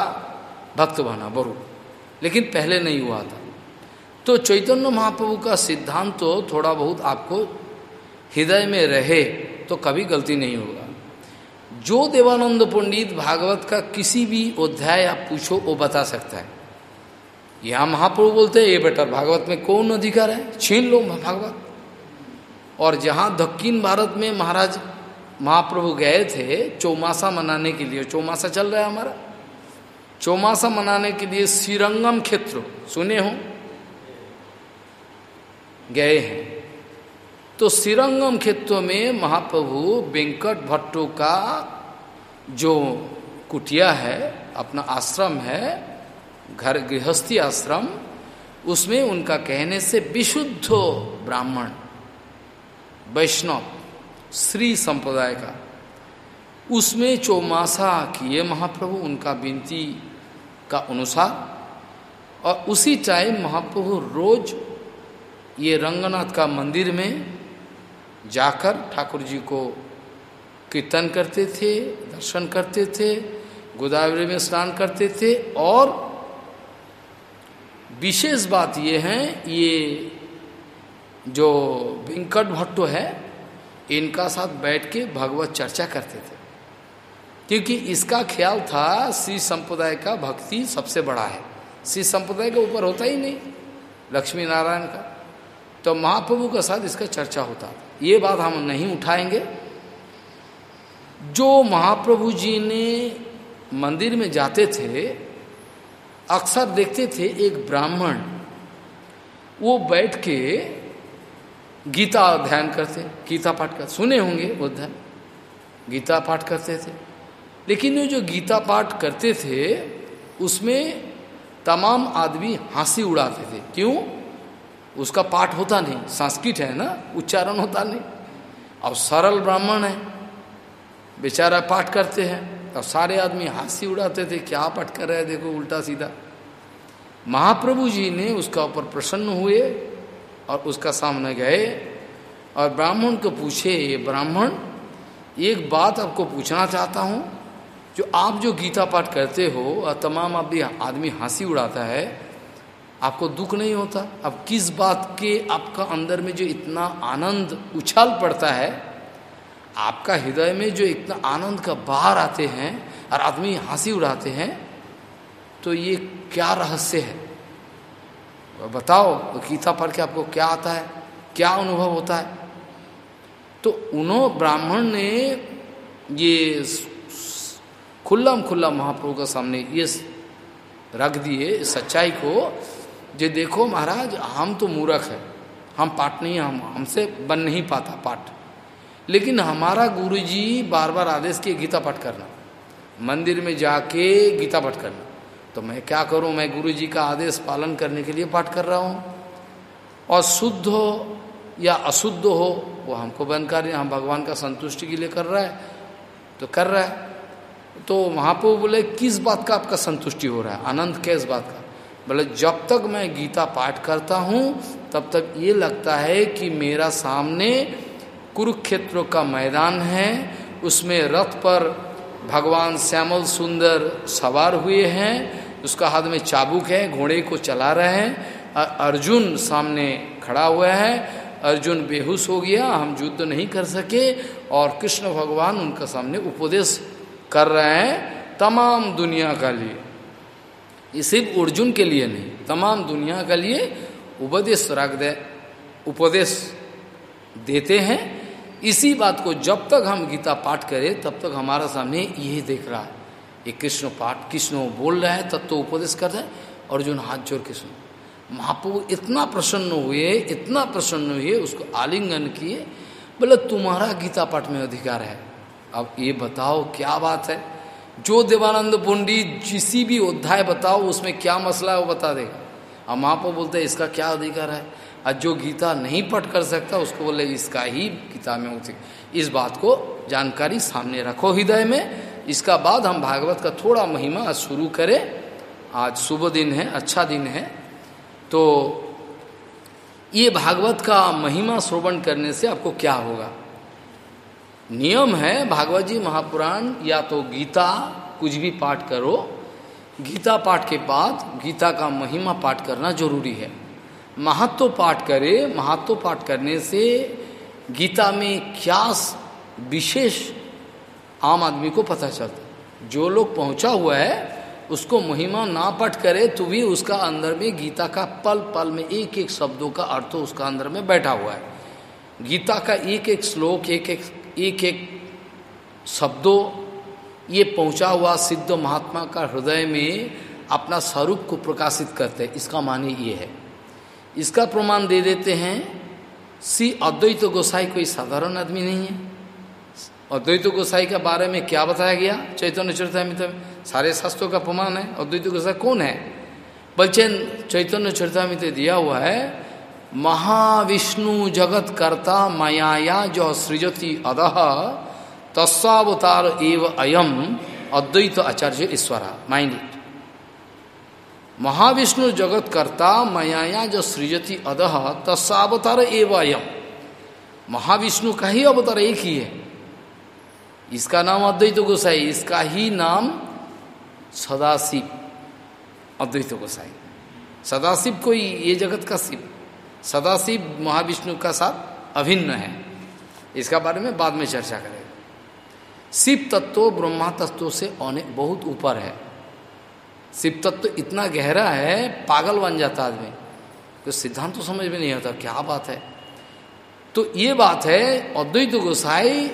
भक्त बना, बरु। लेकिन पहले नहीं हुआ था। तो चैतन्य महाप्रभु का सिद्धांत तो थोड़ा बहुत आपको हृदय में रहे तो कभी गलती नहीं होगा। जो देवानंद पंडित भागवत का किसी भी अध्याय आप पूछो, वो बता सकता है। यहाँ महाप्रभु बोलते हैं ये बेटर भागवत में कौन अधिकार है? छीन लो भागवत। और जहाँ दक्षिण भारत में महाराज महाप्रभु गए थे, चौमासा मनाने के लिए, चौमासा चल रहा है हमारा। चौमासा मनाने के लिए श्रीरंगम क्षेत्र, सुने हो? गए हैं। तो श्रीरंगम क्षेत्र में महाप्रभु वेंकट भट्टो का जो कुटिया है, अपना आश्रम है, घर गृहस्थी आश्रम, उसमें उनका कहने से विशुद्ध ब्राह्मण, वैष्णव, श्री संप्रदाय का। उसमें चौमासा किए महाप्रभु, उनका विनती का अनुसार, और उसी टाइम महाप्रभु रोज ये रंगनाथ का मंदिर में जाकर ठाकुर जी को कीर्तन करते थे, दर्शन करते थे, गोदावरी में स्नान करते थे और विशेष बात ये है, ये जो वेंकट भट्टो है, इनका साथ बैठ के भगवत चर्चा करते थे। क्योंकि इसका ख्याल था, श्री संप्रदाय का भक्ति सबसे बड़ा है। श्री संप्रदाय के ऊपर होता ही नहीं लक्ष्मी नारायण का। तो महाप्रभु के साथ इसका चर्चा होता ये बात हम नहीं उठाएँगे। जो महाप्रभु जी ने मंदिर में जाते थे, अक्सर देखते थे एक ब्राह्मण, वो बैठ के गीता ध्यान करते, गीता पाठ कर, सुने होंगे ध्यान गीता पाठ करते थे। लेकिन वो जो गीता पाठ करते थे, उसमें तमाम आदमी हँसी उड़ाते थे। क्यों? उसका पाठ होता नहीं, संस्कृत है ना, उच्चारण होता नहीं। और सरल ब्राह्मण है बेचारा पाठ करते हैं और सारे आदमी हँसी उड़ाते थे, क्या पाठ कर रहे हैं, देखो उल्टा सीधा। महाप्रभु जी ने उसका ऊपर प्रसन्न हुए और उसका सामने गए और ब्राह्मण को पूछे ये ब्राह्मण, एक बात आपको पूछना चाहता हूँ। जो आप जो गीता पाठ करते हो और तमाम अभी आदमी हँसी उड़ाता है, आपको दुख नहीं होता? अब किस बात के आपका अंदर में जो इतना आनंद, उछाल पड़ता है आपका हृदय में जो इतना आनंद का बाहर आते हैं और आदमी हँसी उड़ाते हैं तो ये क्या रहस्य है? बताओ, गीता पढ़ के आपको क्या आता है? क्या अनुभव होता है? तो उन्होंने ब्राह्मण ने ये खुल्लम खुल्ला महाप्रभु के सामने ये रख दिए, सच्चाई को, जो देखो महाराज, हम तो मूर्ख है। हम पाठ नहीं, हम, हमसे बन नहीं पाता पाठ लेकिन हमारा गुरुजी बार बार आदेश किए, गीता पाठ करना। मंदिर में जाके गीता पाठ करना। तो मैं क्या करूँ? मैं गुरुजी का आदेश पालन करने के लिए पाठ कर रहा हूँ। और शुद्ध हो या अशुद्ध हो, वो हमको बनकर हम भगवान का संतुष्टि के लिए कर रहा है। तो कर रहा है। तो महाप्रभु बोले, किस बात का आपका संतुष्टि हो रहा है? आनंद किस बात का। बोले, जब तक मैं गीता पाठ करता हूँ, तब तक ये लगता है कि मेरा सामने कुरुक्षेत्र का मैदान है। उसमें रथ पर भगवान श्यामल सुंदर सवार हुए हैं। उसका हाथ में चाबुक है, घोड़े को चला रहे हैं। अर्जुन सामने खड़ा हुआ है। अर्जुन बेहोश हो गया, हम युद्ध नहीं कर सके और कृष्ण भगवान उनका सामने उपदेश कर रहे हैं, तमाम दुनिया का लिए। ये सिर्फ़ अर्जुन के लिए नहीं, तमाम दुनिया के लिए उपदेश रख दे, उपदेश देते हैं। इसी बात को जब तक हम गीता पाठ करें, तब तक हमारा सामने यही देख रहा है। ये कृष्ण पाठ, कृष्ण बोल रहे हैं तब तो उपदेश कर रहे हैं, अर्जुन हाथ जोड़ के सुन। महाप्रभु इतना प्रसन्न हुए, इतना प्रसन्न हुए, उसको आलिंगन किए, बोले, तुम्हारा गीता पाठ में अधिकार है। अब ये बताओ, क्या बात है? जो देवानंद पंडित जिस भी अध्याय बताओ, उसमें क्या मसला है वो बता देगा। अब वहाँ पर बोलते हैं, इसका क्या अधिकार है? और जो गीता नहीं पढ़ कर सकता, उसको बोले, इसका ही गीता में इस बात को जानकारी सामने रखो हृदय में। इसका बाद हम भागवत का थोड़ा महिमा शुरू करें। आज शुभ दिन है अच्छा दिन है। तो ये भागवत का महिमा श्रवण करने से आपको क्या होगा? नियम है, भागवत जी महापुराण, या तो गीता कुछ भी पाठ करो। गीता पाठ के बाद गीता का महिमा पाठ करना ज़रूरी है। महत्व पाठ करे, महत्व पाठ करने से गीता में क्या विशेष आम आदमी को पता चलता जो लोग पहुँचा हुआ है, उसको महिमा ना पठ करे तो भी उसका अंदर में गीता का पल पल में एक एक शब्दों का अर्थ उसका अंदर में बैठा हुआ है। गीता का एक एक श्लोक एक एक एक एक शब्दों, ये पहुँचा हुआ सिद्ध महात्मा का हृदय में अपना स्वरूप को प्रकाशित करते इसका माने ये है। इसका प्रमाण दे देते हैं, सी अद्वैत गोसाई कोई साधारण आदमी नहीं है। अद्वैत गोसाई के बारे में क्या बताया गया? चैतन्य चरितमित सारे शास्त्रों का प्रमाण है, अद्वैत गोसाई कौन है? बलचैन चैतन्य चरितमित दिया हुआ है, महाविष्णु जगत कर्ता माया जो सृजति अदह तस्वावतार एव अयम, अद्वैत आचार्य ईश्वरा। माइंड इट महाविष्णु जगत कर्ता माया जो सृजति अदह तस्वावतार एव महाविष्णु का ही अवतार एक ही है। इसका नाम अद्वैत गोसाई, इसका ही नाम सदाशिव, अद्वैत गोसाई। सदाशिव कोई ये जगत का शिव, सदाशिव महाविष्णु का साथ अभिन्न है। इसका बारे में बाद में चर्चा करेंगे। शिव तत्व ब्रह्मा तत्व से अनेक, बहुत ऊपर है। शिव तत्व इतना गहरा है, पागल बन जाता आदमी। तो सिद्धांत तो समझ में नहीं आता, क्या बात है? तो ये बात है, अद्वैत गोसाई,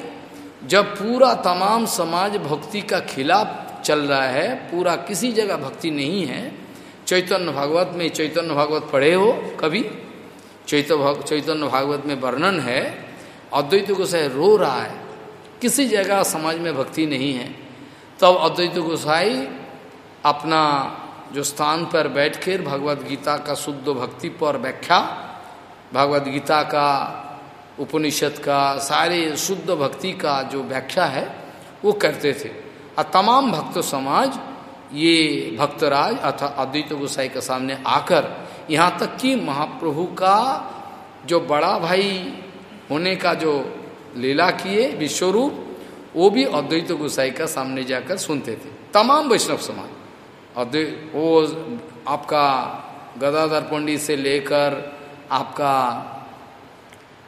जब पूरा तमाम समाज भक्ति का खिलाफ चल रहा है, पूरा किसी जगह भक्ति नहीं है, चैतन्य भागवत में, चैतन्य भागवत पढ़े हो कभी चैतन्य चैतन्य भागवत में वर्णन है, अद्वैत गोसाई रो रहा है, किसी जगह समाज में भक्ति नहीं है, तब अद्वैत गोसाई अपना जो स्थान पर बैठकर भगवत गीता का शुद्ध भक्ति पर व्याख्या भगवत गीता का उपनिषद का, सारे शुद्ध भक्ति का जो व्याख्या है, वो करते थे। और तमाम भक्त समाज, ये भक्तराज अथा अद्वैत गोसाई के सामने आकर यहाँ तक कि महाप्रभु का जो बड़ा भाई होने का जो लीला किए विश्वरूप, वो भी अद्वैत गोसाई का सामने जाकर सुनते थे। तमाम वैष्णव समाज। अद्वैत वो आपका गदाधर पंडित से लेकर आपका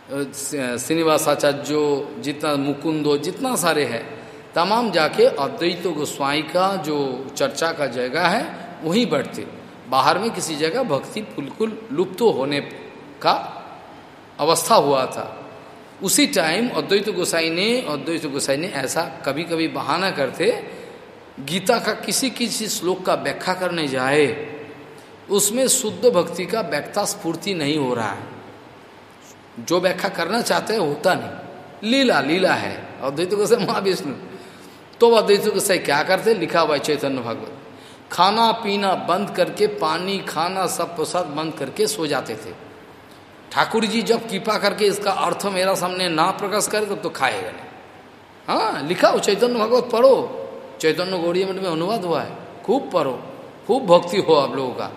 श्रीनिवास श्रीनिवासाचार्यो जितना मुकुंदो, जितना सारे है, तमाम जाके अद्वैत गोस्वाई का जो चर्चा का जगह है, वहीं बैठते। बाहर में किसी जगह भक्ति बिल्कुल लुप्त होने का अवस्था हुआ था। उसी टाइम अद्वैत गोसाई ने, अद्वैत गोसाई ने ऐसा कभी कभी बहाना करते गीता का किसी किसी श्लोक का व्याख्या करने जाए, उसमें शुद्ध भक्ति का व्याख्या स्फूर्ति नहीं हो रहा है। जो व्याख्या करना चाहते हैं, होता नहीं। लीला लीला है। अद्वैत को से महाविष्णु। तो अद्वैत को से क्या करते? लिखा हुआ चैतन्य भगवत। खाना पीना बंद करके, पानी, खाना, सब प्रसाद बंद करके सो जाते थे। ठाकुर जी जब कृपा करके इसका अर्थ मेरा सामने ना प्रकाश करे, तब तो खाएगा नहीं। हाँ लिखा हो, चैतन्य भगवत पढ़ो। चैतन्य गौड़ी मठ में अनुवाद हुआ है। खूब पढ़ो, खूब भक्ति हो आप लोगों का।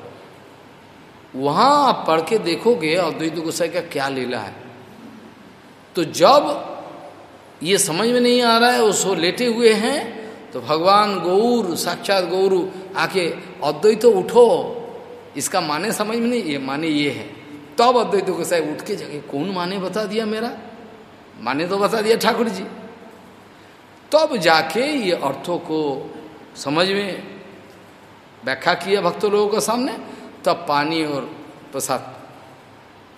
वहाँ आप पढ़ के देखोगे अद्वैत गोसाई का क्या लीला है। तो जब ये समझ में नहीं आ रहा है उसको लेटे हुए हैं तो भगवान गौर, साक्षात गौर, आके अद्वैत तो उठो। इसका माने समझ में नहीं, ये माने ये है। तब तो अद्वैत गोसाई उठ के जगह कौन माने बता दिया मेरा? माने तो बता दिया ठाकुर जी। तब जाके ये अर्थों को समझ में व्याख्या किया भक्तों लोगों के सामने, तब पानी और प्रसाद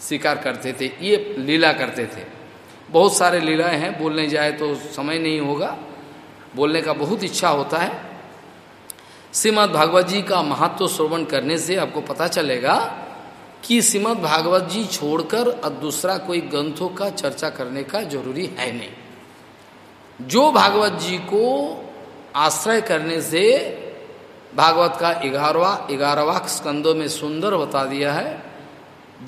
स्वीकार करते थे, ये लीला करते थे। बहुत सारे लीलाएँ हैं, बोलने जाए तो समय नहीं होगा। बोलने का बहुत इच्छा होता है। श्रीमद भागवत जी का महत्व श्रवण करने से आपको पता चलेगा कि श्रीमद भागवत जी छोड़कर अब दूसरा कोई ग्रंथों का चर्चा करने का ज़रूरी है नहीं। जो भागवत जी को आश्रय करने से भागवत का ग्यारहवा ग्यारहवा स्कंदों में सुंदर बता दिया है,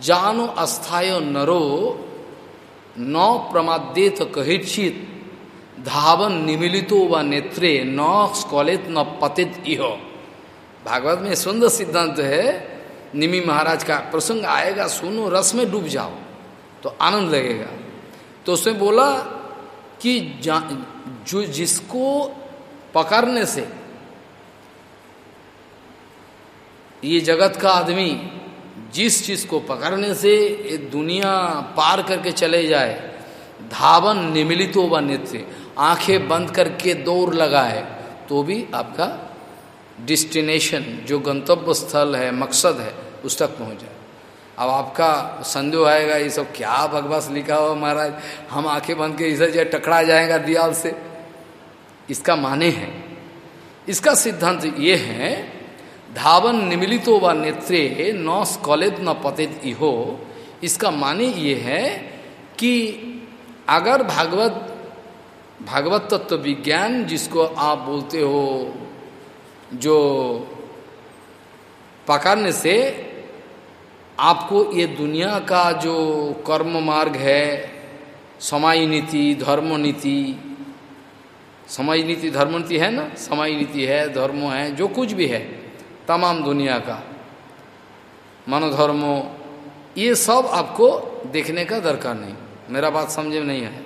जानो अस्थाय नरो, न प्रमादेत कहिचित धावन निमिलितो व नेत्रे, न स्कॉलेत न पतित इहो। भागवत में सुंदर सिद्धांत है, निमी महाराज का प्रसंग आएगा, सुनो, रस में डूब जाओ तो आनंद लगेगा। तो उसने बोला कि जो जिसको पकड़ने से ये जगत का आदमी जिस चीज़ को पकड़ने से दुनिया पार करके चले जाए, धावन निमिलितो व नृत्य। आँखें बंद करके दौड़ लगाए तो भी आपका डिस्टिनेशन जो गंतव्य स्थल है, मकसद है, उस तक पहुँच जाए। अब आपका संदेह आएगा, ये सब क्या भगवास लिखा हो महाराज? हम आँखें बंद के इधर जाए टकरा जाएगा दियाल से। इसका माने है, इसका सिद्धांत ये है, धावन निमिलितो व नेत्रे न स्कॉलेद न पतित इहो। इसका माने ये है कि अगर भागवत भागवत तत्व विज्ञान जिसको आप बोलते हो, जो पकड़ने से आपको ये दुनिया का जो कर्म मार्ग है, समाई नीति, धर्म नीति, समाई नीति, धर्म नीति है ना? समाई नीति है, धर्म है, जो कुछ भी है, तमाम दुनिया का, मनोधर्मो, ये सब आपको देखने का दरकार नहीं। मेरा बात समझ में नहीं है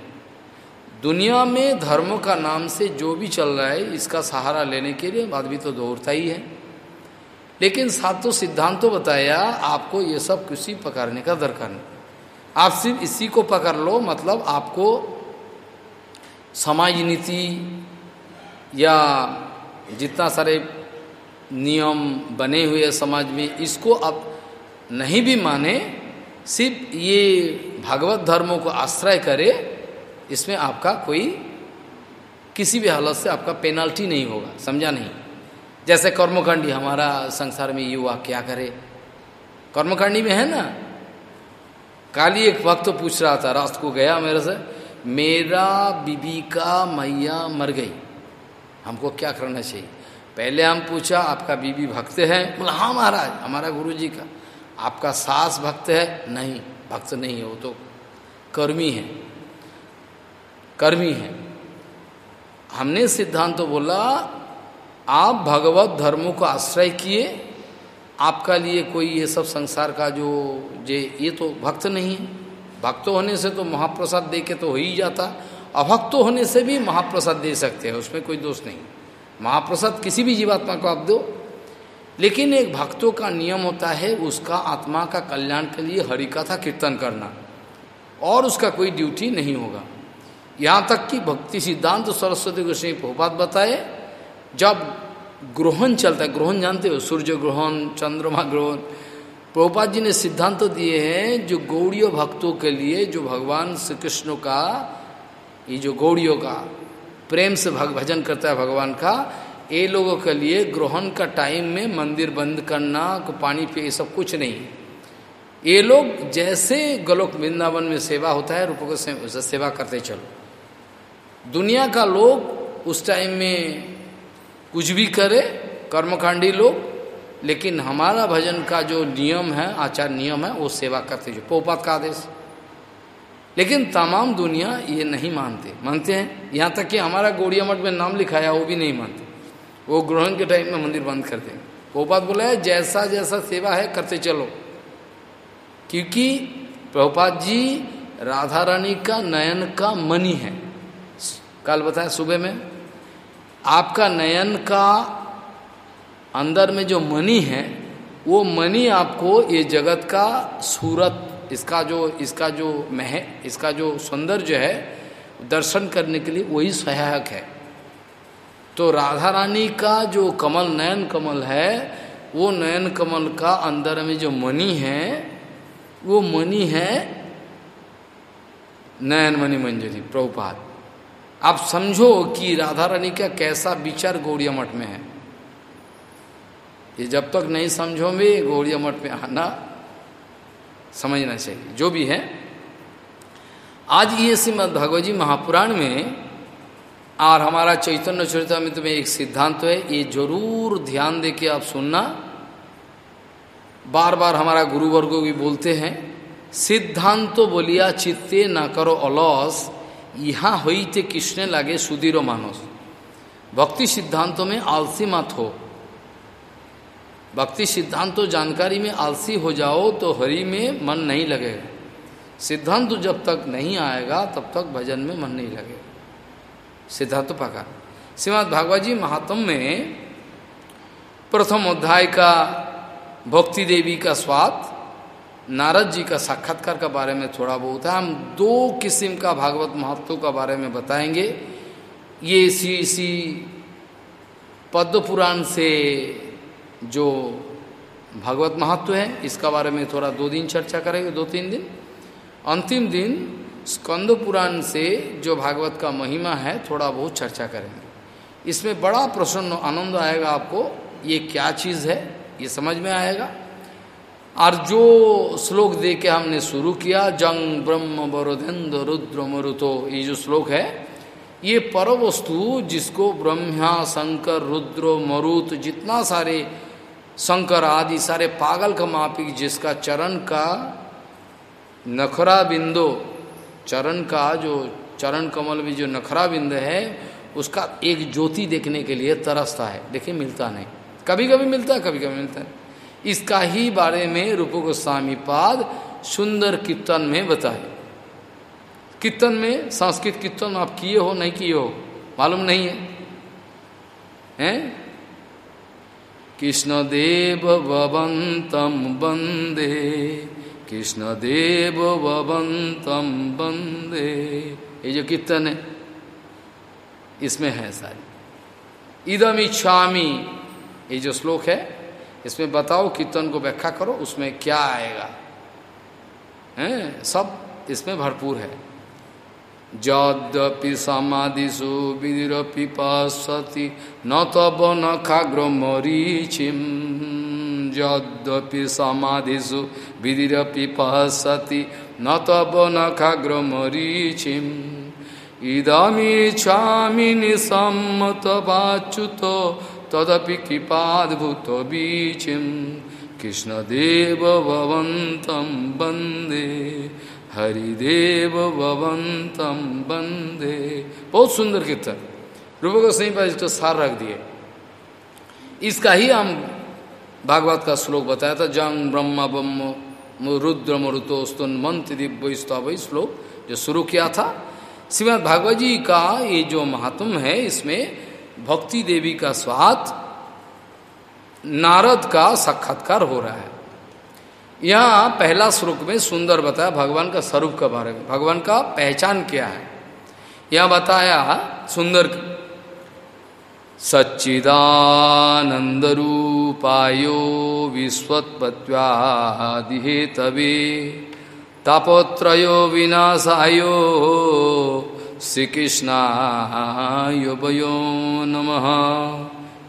दुनिया में धर्म का नाम से जो भी चल रहा है, इसका सहारा लेने के लिए आदमी तो दौड़ता ही है। लेकिन साथ तो सिद्धांत बताया आपको ये सब किसी पकड़ने का दरकार नहीं। आप सिर्फ़ इसी को पकड़ लो मतलब आपको समाज नीति या जितना सारे नियम बने हुए समाज में, इसको आप नहीं भी माने, सिर्फ़ ये भागवत धर्मों को आश्रय करे, इसमें आपका कोई किसी भी हालत से आपका पेनाल्टी नहीं होगा, समझा नहीं। जैसे कर्मकांडी हमारा संसार में युवा क्या करे? कर्मकांडी में है ना? काली एक वक्त तो पूछ रहा था रास्त को गया मेरे से, मेरा बीबी का मैया मर गई। हमको क्या करना चाहिए? पहले हम पूछा, आपका बीबी भक्त है? बोला हाँ महाराज, हमारा गुरु जी का। आपका सास भक्त है? नहीं, भक्त नहीं है, वो तो कर्मी है। कर्मी है। हमने सिद्धांत तो बोला आप भगवत धर्मों को आश्रय किए, आपका लिए कोई ये सब संसार का जो, जे, ये तो भक्त नहीं है। भक्त होने से तो महाप्रसाद दे के तो हो ही जाता। अभक्त होने से भी महाप्रसाद दे सकते हैं, उसमें कोई दोष नहीं। महाप्रसाद किसी भी जीवात्मा को आप दो। लेकिन एक भक्तों का नियम होता है, उसका आत्मा का कल्याण के लिए हरिकथा कीर्तन करना। और उसका कोई ड्यूटी नहीं होगा। यहाँ तक कि भक्ति सिद्धांत सरस्वती गोस्वामी प्रभुपात बताए जब ग्रहण चलता है ग्रहण जानते हो? सूर्य ग्रहण चंद्रमा ग्रहण। प्रभुपाद जी ने सिद्धांत तो दिए हैं जो गौड़ीय भक्तों के लिए जो भगवान श्री कृष्ण का ये जो गौड़ियों का प्रेम से भग भजन करता है भगवान का ये लोगों के लिए ग्रहण का टाइम में मंदिर बंद करना को पानी पे ये सब कुछ नहीं ये लोग जैसे गोलोक वृंदावन में सेवा होता है रूपों से, सेवा करते चलो। दुनिया का लोग उस टाइम में कुछ भी करे, कर्मकांडी लोग, लेकिन हमारा भजन का जो नियम है, आचार नियम है, वो सेवा करते जो पोपात का आदेश। लेकिन तमाम दुनिया ये नहीं मानते। मानते हैं? यहाँ तक कि हमारा गोड़िया मठ में नाम लिखाया, वो भी नहीं मानते। वो ग्रहण के टाइम में मंदिर बंद करते वो बात बोला है, जैसा जैसा सेवा है, करते चलो। क्योंकि प्रभुपाद जी, राधा रानी का नयन का मनी है। कल बताया सुबह में आपका नयन का अंदर में जो मणि है, वो मणि आपको ये जगत का सूरत, इसका जो इसका जो मह, इसका जो सौंदर्य है, दर्शन करने के लिए वही सहायक है। तो राधा रानी का जो कमल, नयन कमल है, वो नयन कमल का अंदर में जो मणि है, वो मणि है नयन मणि मंजरी, प्रभुपाद। आप समझो कि राधा रानी का कैसा विचार गौड़िया मठ में है। ये जब तक नहीं समझोगे, गौड़िया मठ में आना समझना चाहिए। जो भी है। आज ये श्रीमद भगवत जी महापुराण में और हमारा चैतन्य चरितमित में एक सिद्धांत है, ये ज़रूर ध्यान दे के आप सुनना। बार बार हमारा गुरुवर्ग भी बोलते हैं, सिद्धांत तो बोलिया चित्ते ना करो अलस यहाँ थे कृष्ण लगे सुधीर मानस? भक्ति सिद्धांतों में आलसी मत हो। भक्ति सिद्धांत जानकारी में आलसी हो जाओ तो हरि में मन नहीं लगेगा सिद्धांत जब तक नहीं आएगा, तब तक भजन में मन नहीं लगेगा सिद्धांत पका श्रीमद भागवत जी महात्म में प्रथम अध्याय का भक्ति देवी का स्वाद नारद जी का साक्षात्कार का बारे में थोड़ा बहुत है। हम दो किस्म का भागवत महत्व का बारे में बताएँगे। ये इसी इसी पद्म पुराण से जो भागवत महत्व है, इसका बारे में थोड़ा दो दिन चर्चा करेंगे, दो तीन दिन। अंतिम दिन स्कंद पुराण से जो भागवत का महिमा है, थोड़ा बहुत चर्चा करेंगे। इसमें बड़ा प्रसन्न आनंद आएगा आपको, ये क्या चीज़ है, ये समझ में आएगा। और जो श्लोक दे के हमने शुरू किया, जंग, ब्रह्म बरोधेन्द्र रुद्र, मरुतो, ये जो श्लोक है, ये पर वस्तु जिसको ब्रह्मा, शंकर, रुद्र, मरुत, जितना सारे शंकर आदि, सारे पागल का मापिक जिसका चरण का नखरा बिंदु, चरण का जो चरण कमल में जो नखरा बिंद है, उसका एक ज्योति देखने के लिए तरसता है। देखिए, मिलता नहीं। कभी कभी मिलता है कभी कभी मिलता है। इसका ही बारे में रूप गोस्वामी पाद सुंदर कीर्तन में बताए। कीर्तन में, संस्कृत कीर्तन आप किए हो, नहीं किए हो, मालूम नहीं है। हैं? कृष्ण देव भवंतम वंदे कृष्ण देव भवंतम वंदे ये जो कीर्तन है, इसमें है सारी। इदम इच्छामी, ये जो श्लोक है इसमें बताओ कीर्तन को व्याख्या करो, उसमें क्या आएगा? हैं? सब इसमें भरपूर है। जद्यपि समाधिशु विधिरपि पश्यति न तब न खाग्र मरीचिम यद्यपि समाधिशु विधिरपि पश्यति न तब न खाग्र मरीचिम इदमीच्छामि निसम्मतवाच्युत तदपि कृपाद्भुत बीचिम कृष्णदेव भवन्तं वंदे। हरिदेव भवंतम बंदे बहुत सुंदर कीर्तन। रूप गोस्वामी पर इसको सार रख दिए। इसका ही हम भागवत का श्लोक बताया था जंग ब्रह्म ब्रह्म रुद्र मरुतो स्तुन मंत्र दिव्य स्तव श्लोक जो शुरू किया था। श्रीमद भागवत जी का ये जो महात्म है, इसमें भक्ति देवी का स्वाद नारद का साक्षात्कार हो रहा है। यहाँ पहला श्लोक में सुंदर बताया, भगवान का स्वरूप के बारे में। भगवान का पहचान क्या है? यह बताया, सुंदर सच्चिदानंद रूपायो विश्वत्पत्वादिहे तवे तापोत्रयो विनाशायो श्री कृष्णाय वयो नमः।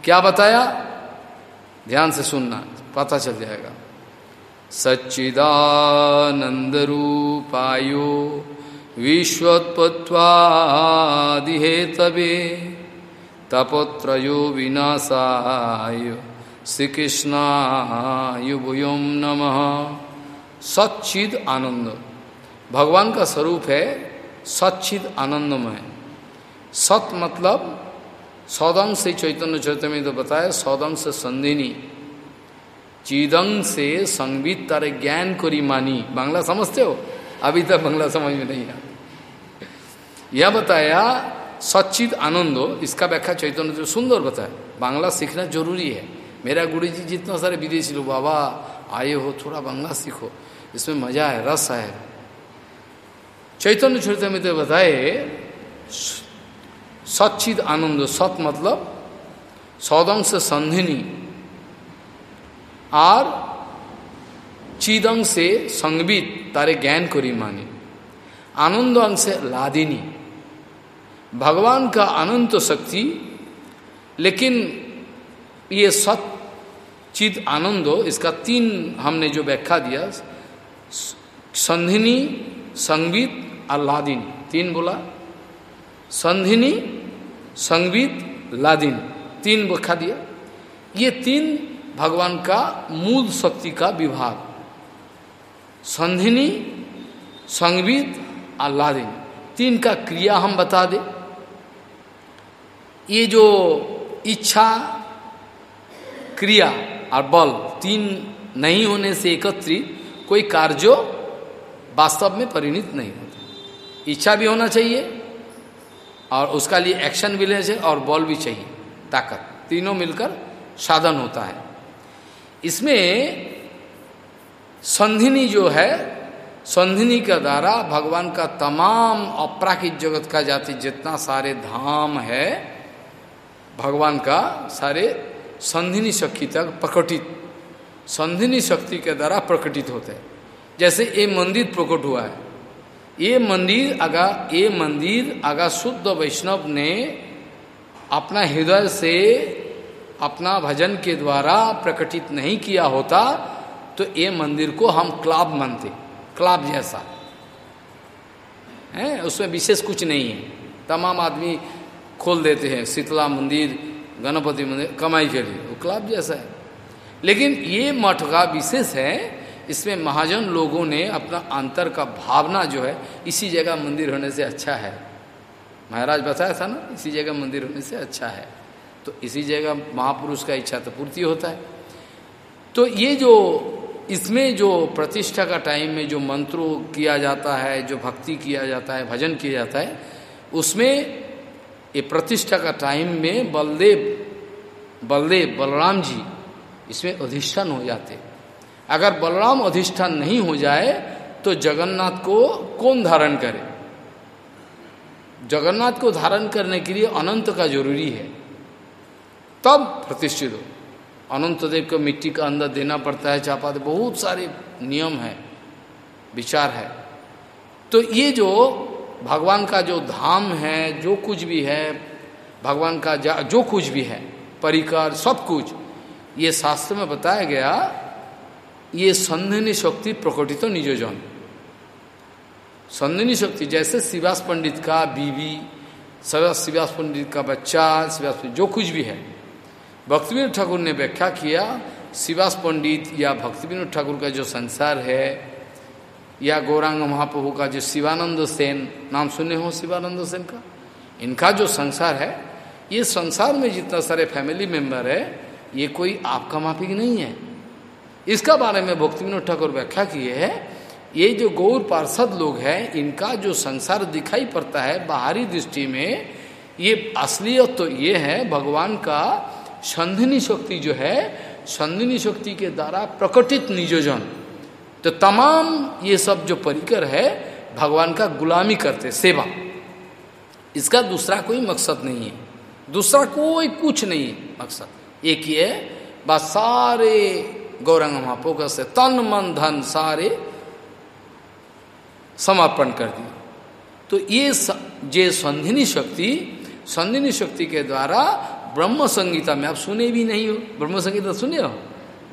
क्या बताया? ध्यान से सुनना, पता चल जाएगा। सच्चिदानन्दरूपायो विश्वोत्पत्वादिहेतवे तपोत्रयो विनाशाय श्रीकृष्णाय भूयों नमः। सच्चिद आनंद भगवान का स्वरूप है सच्चिद आनंदमय। सत मतलब सौदंग से चैतन्य चैतन्य तो बताया सौदंग से संधिनी। चिदंग से संगीत तारे ज्ञान करी मानी। बांग्ला समझते हो? अभी तक बांग्ला समझ में नहीं आता यह बताया सच्चित आनंदो, इसका व्याख्या चैतन्य तो सुंदर बताया। बांग्ला सीखना ज़रूरी है। मेरा गुरु जी जितना सारे विदेशी लोग, बाबा, आए हो, थोड़ा बांग्ला सीखो। इसमें मज़ा है, रस है। चैतन्य चरितमित बताए सचिद आनंद, सत मतलब सदंश संधिनी और चिदंग से संगीत तारे ज्ञान करी मानी आनंद अंग से लादिनी। भगवान का अनंत तो शक्ति, लेकिन ये सत चिद आनंद, इसका तीन हमने जो व्याख्या दिया संधिनी, संगीत लादिनी तीन बोला, संधिनी, संगीत, लादिन। तीन व्याख्या दिया। ये तीन भगवान का मूल शक्ति का विभाग। संधिनी, संगीत, आह्लादिन। तीन का क्रिया हम बता दे। ये जो इच्छा, क्रिया और बल तीन नहीं होने से एकत्रित, कोई कार्य वास्तव में परिणित नहीं। इच्छा भी होना चाहिए और उसका लिए एक्शन भी लेना चाहिए और बॉल भी चाहिए, ताकत। तीनों मिलकर साधन होता है। इसमें संधिनी जो है, संधिनी के द्वारा भगवान का तमाम अपराकित जगत का जाति जितना सारे धाम है, भगवान का सारे संधिनी शक्ति तक प्रकटित, संधिनी शक्ति के द्वारा प्रकटित होते हैं। जैसे ये मंदिर प्रकट हुआ है ये मंदिर अगर ये मंदिर अगर शुद्ध वैष्णव ने अपना हृदय से अपना भजन के द्वारा प्रकटित नहीं किया होता तो ये मंदिर को हम क्लाब मानते, क्लाब जैसा। है, उसमें विशेष कुछ नहीं है। तमाम आदमी खोल देते हैं, शीतला मंदिर, गणपति मंदिर, कमाई के लिए, वो क्लाब जैसा है। लेकिन ये मठ का विशेष है इसमें महाजन लोगों ने अपना अंतर का भावना जो है, इसी जगह मंदिर होने से अच्छा है। महाराज बताया था ना, इसी जगह मंदिर होने से अच्छा है। तो इसी जगह महापुरुष का इच्छा तो पूर्ति होता है। तो ये जो, इसमें जो प्रतिष्ठा का टाइम में जो मंत्रों किया जाता है, जो भक्ति किया जाता है, भजन किया जाता है, उसमें ये प्रतिष्ठा का टाइम में बलदेव बलदेव बलराम जी, इसमें अधिष्ठान हो जाते। अगर बलराम अधिष्ठान नहीं हो जाए तो जगन्नाथ को कौन धारण करे? जगन्नाथ को धारण करने के लिए अनंत का ज़रूरी है। तब प्रतिष्ठित हो। अनंत देव को मिट्टी का अंदर देना पड़ता है चापा बहुत सारे नियम है, विचार है। तो ये जो भगवान का जो धाम है, जो कुछ भी है, भगवान का जो कुछ भी है, परिकर, सब कुछ, ये शास्त्र में बताया गया ये संधिनी शक्ति प्रकटित निजोजन संधिनी शक्ति, जैसे शिवास पंडित का बीवी, शिवास पंडित का बच्चा, शिवास पंडित जो कुछ भी है, भक्तिविनोद ठाकुर ने व्याख्या किया, शिवास पंडित या भक्तिविनोद ठाकुर का जो संसार है, या गौरांग महाप्रभु का जो शिवानंद सेन, नाम सुने हो शिवानंद सेन का? इनका जो संसार है, ये संसार में जितना सारे फैमिली मेंबर है, ये कोई आपका माफिक नहीं है। इसका बारे में भक्ति विनोद ठाकुर व्याख्या किए है, ये जो गौर पार्षद लोग हैं, इनका जो संसार दिखाई पड़ता है बाहरी दृष्टि में, ये असलियत तो ये है, भगवान का संधिनी शक्ति जो है, संधिनी शक्ति के द्वारा प्रकटित निजोजन तो तमाम ये सब जो परिकर है, भगवान का गुलामी करते, सेवा। इसका दूसरा कोई मकसद नहीं है। दूसरा कोई कुछ नहीं है मकसद। एक है बस सारे गौरंग महापोक से तन मन धन सारे समर्पण कर दिए। तो ये जे संधिनी शक्ति संधिनी शक्ति के द्वारा ब्रह्म संगीता में आप सुने भी नहीं हो। ब्रह्म संगीता सुने हो?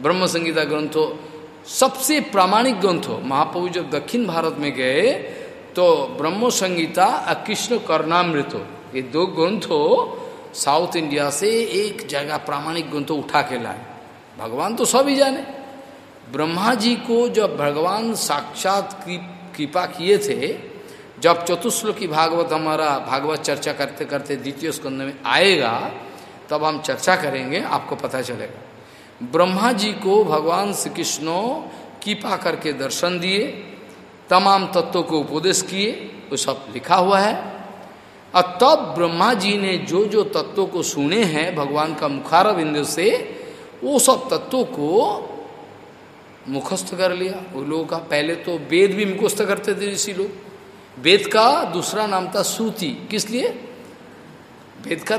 ब्रह्म संगीता ग्रंथो सबसे प्रामाणिक ग्रंथ हो। महाप्रभु जब दक्षिण भारत में गए तो ब्रह्म संगीता और कृष्ण कर्णामृत हो। ये दो ग्रंथो साउथ इंडिया से एक जगह प्रामाणिक ग्रंथ उठा के लाए। भगवान तो सब ही जाने। ब्रह्मा जी को जब भगवान साक्षात कृपा किए थे, जब चतुश्लोकी भागवत हमारा भागवत चर्चा करते करते द्वितीय स्कंद में आएगा, तब हम चर्चा करेंगे, आपको पता चलेगा। ब्रह्मा जी को भगवान श्री कृष्ण कृपा करके दर्शन दिए, तमाम तत्वों को उपदेश किए, वो सब लिखा हुआ है। और तब ब्रह्मा जी ने जो जो तत्वों को सुने हैं, भगवान का मुखार से वो सब तत्वों को मुखस्थ कर लिया। वो लोगों का पहले तो वेद भी मुखस्थ करते थे ऋषि लोग। वेद का दूसरा नाम था श्रुति। किस लिए? वेद का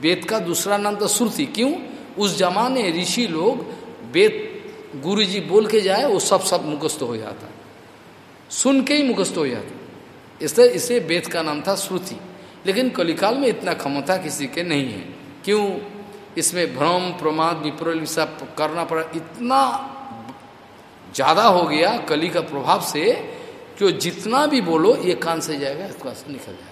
वेद का दूसरा नाम था श्रुति। क्यों? उस जमाने ऋषि लोग वेद गुरु जी बोल के जाए, वो सब सब मुखस्त हो जाता। सुन के ही मुखस्त हो जाता। इसलिए इसे वेद का नाम था श्रुति। लेकिन कलिकाल में इतना क्षमता किसी के नहीं है। क्यों? इसमें भ्रम, प्रमाद विप्र सब करना पड़ा। इतना ज़्यादा हो गया कली का प्रभाव से कि जितना भी बोलो ये कान से जाएगा इसका निकल जाएगा।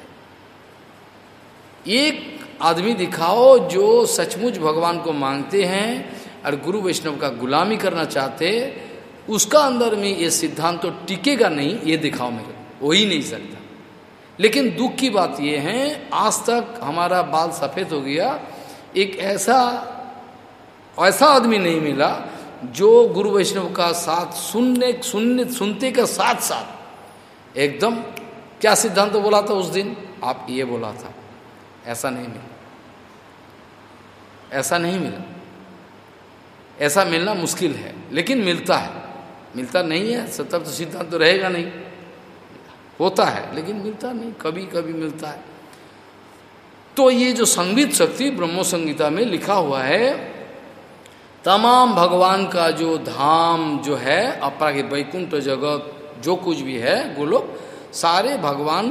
एक आदमी दिखाओ जो सचमुच भगवान को मांगते हैं और गुरु वैष्णव का गुलामी करना चाहते, उसका अंदर में ये सिद्धांत तो टिकेगा नहीं, ये दिखाओ मेरे हो ही नहीं सकता। लेकिन दुख की बात ये है, आज तक हमारा बाल सफ़ेद हो गया एक ऐसा ऐसा आदमी नहीं मिला जो गुरु वैष्णव का साथ सुनने सुनने, सुनते का साथ साथ एकदम, क्या सिद्धांत तो बोला था उस दिन? आप ये बोला था, ऐसा नहीं मिला। ऐसा नहीं मिला। ऐसा मिलना मुश्किल है, लेकिन मिलता है। मिलता नहीं है, सत्तर तो सिद्धांत तो रहेगा नहीं। होता है, लेकिन मिलता नहीं कभी कभी मिलता है। तो ये जो संगीत शक्ति ब्रह्मो संगीता में लिखा हुआ है, तमाम भगवान का जो धाम जो है अपरागित वैकुंठ जगत, जो कुछ भी है, गोलोक, सारे भगवान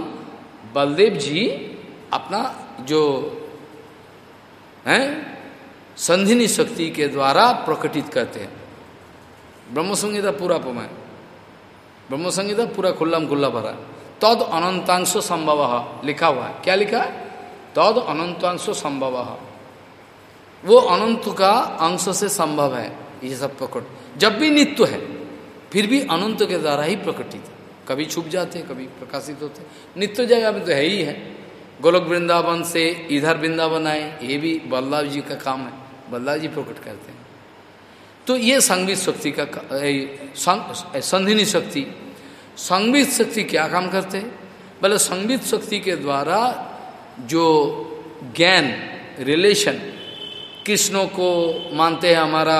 बलदेव जी अपना जो, है, संधिनी शक्ति के द्वारा प्रकटित करते हैं। ब्रह्म संगीता पूरा पमा ब्रह्म संगीता पूरा खुल्ला खुल्ला भरा तद अनंतांश संभव लिखा हुआ है। क्या लिखा है? तद अनंतांश संभव। वो अनंत का अंश से संभव है, ये सब प्रकट। जब भी नित्य है, फिर भी अनंत के द्वारा ही प्रकटित है। कभी छुप जाते कभी प्रकाशित होते नित्य जगह में तो है ही है। गोलक वृंदावन से इधर वृंदावन आए, ये भी बल्लाभ जी का काम है। बल्लाभ जी प्रकट करते हैं। तो ये संगीत शक्ति का संधिनी शक्ति। संगीत शक्ति क्या काम करते हैं? बोले संगीत शक्ति के द्वारा जो ज्ञान रिलेशन कृष्णों को मानते हैं हमारा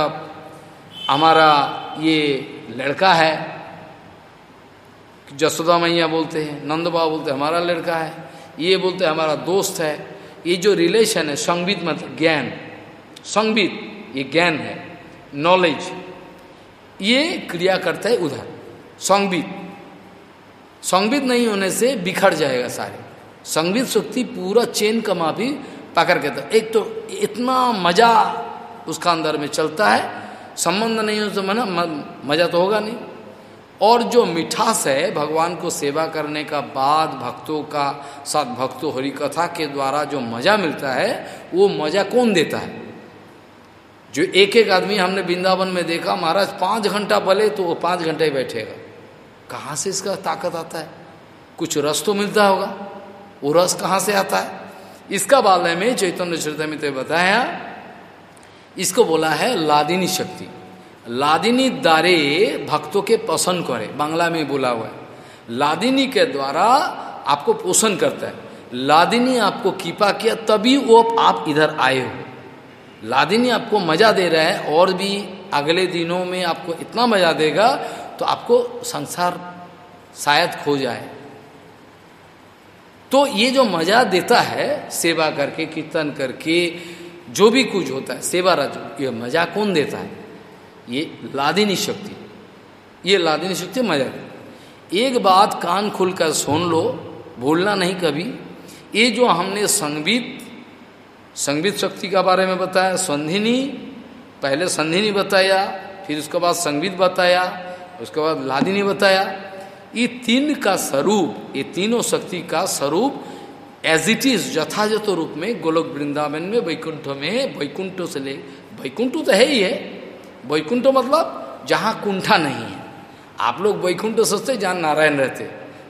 हमारा ये लड़का है, जसोदा मैया बोलते हैं नंद बाबा बोलते हैं, हमारा लड़का है, ये बोलते हैं, हमारा दोस्त है, ये जो रिलेशन है, संगीत मतलब ज्ञान, संगीत, ये ज्ञान है नॉलेज ये क्रिया करता है उधर, संगीत संगीत नहीं होने से बिखर जाएगा सारे। संगीत शक्ति पूरा चेन का माफ़ी पकड़ के तो एक तो इतना मज़ा उसका अंदर में चलता है। संबंध नहीं हो तो मना मज़ा तो होगा नहीं। और जो मिठास है, भगवान को सेवा करने का बाद भक्तों का साथ भक्तों हरि कथा के द्वारा जो मज़ा मिलता है, वो मज़ा कौन देता है? जो एक एक आदमी हमने वृंदावन में देखा, महाराज पाँच घंटा बले तो वो पाँच घंटे ही बैठेगा। कहाँ से इसका ताकत आता है? कुछ रस तो मिलता होगा। वो रस कहाँ से आता है? इसका बारे में चैतन्य चरितमित बताया, इसको बोला है लादिनी शक्ति। लादिनी दारे भक्तों के पसंद करे, बांग्ला में बोला हुआ है। लादिनी के द्वारा आपको पोषण करता है। लादिनी आपको कीपा किया, तभी वो आप इधर आए हो। लादिनी आपको मज़ा दे रहा है, और भी अगले दिनों में आपको इतना मज़ा देगा तो आपको संसार शायद खो जाए। तो ये जो मज़ा देता है सेवा करके, कीर्तन करके, जो भी कुछ होता है, सेवा रज, ये मज़ा कौन देता है? ये लादिनी शक्ति। ये लादिनी शक्ति मज़ा एक बात कान खुलकर सुन लो, भूलना नहीं कभी। ये जो हमने संगीत संगीत शक्ति का बारे में बताया, संधिनी, पहले संधिनी बताया, फिर उसके बाद संगीत बताया, उसके बाद लादिनी बताया ये तीन का स्वरूप, ये तीनों शक्ति का स्वरूप एज इट इज़ यथाजथ रूप में गोलोक वृंदावन में, वैकुंठ में, वैकुंठों से ले, वैकुंठ तो है ही है। वैकुंठ मतलब जहाँ कुंठा नहीं है। आप लोग वैकुंठ सोचते जहाँ नारायण रहते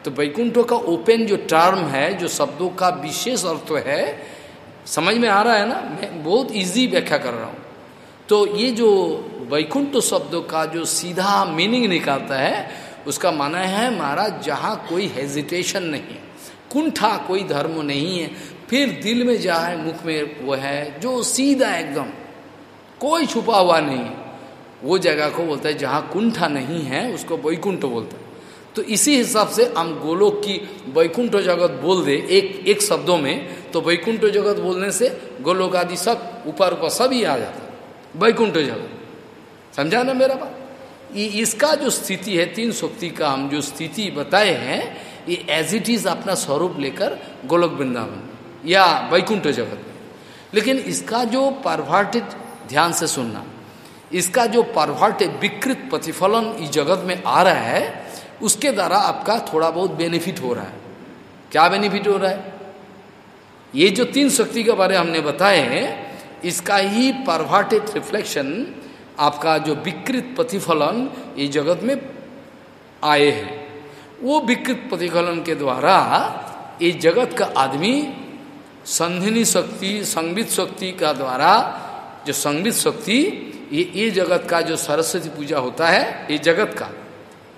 तो वैकुंठों का ओपन जो टर्म है, जो शब्दों का विशेष अर्थ है, समझ में आ रहा है ना? मैं बहुत इजी व्याख्या कर रहा हूँ। तो ये जो वैकुंठ शब्दों का जो सीधा मीनिंग निकालता है उसका माना है, महाराज, जहाँ कोई हेजिटेशन नहीं कुंठा कोई धर्म नहीं है, फिर दिल में जा है, मुख में वो है, जो सीधा एकदम, कोई छुपा हुआ नहीं है। वो जगह को बोलता है, जहाँ कुंठा नहीं है, उसको वैकुंठ बोलता है। तो इसी हिसाब से हम गोलोक की वैकुंठ जगत बोल दे, एक एक शब्दों में तो वैकुंठ जगत बोलने से गोलोक आदि सब ऊपर ऊपर सब ही आ जाता है। वैकुंठ जगत। समझा ना मेरा बात? इसका जो स्थिति है, तीन शक्ति का हम जो स्थिति बताए हैं, ये एज इट इज़ अपना स्वरूप लेकर गोलक वृंदावन या वैकुंठ जगत में। लेकिन इसका जो परभाटित ध्यान से सुनना, इसका जो परभाटित विकृत प्रतिफलन इस जगत में आ रहा है, उसके द्वारा आपका थोड़ा बहुत बेनिफिट हो रहा है। क्या बेनिफिट हो रहा है? ये जो तीन शक्ति के बारे हमने बताए हैं, इसका ही परभाटित रिफ्लेक्शन आपका जो विकृत प्रतिफलन ये जगत में आए हैं। वो विकृत प्रतिफलन के द्वारा ये जगत का आदमी संधिनी शक्ति संगीत शक्ति का द्वारा, जो संगीत शक्ति, ये ये जगत का जो सरस्वती पूजा होता है, ये जगत का।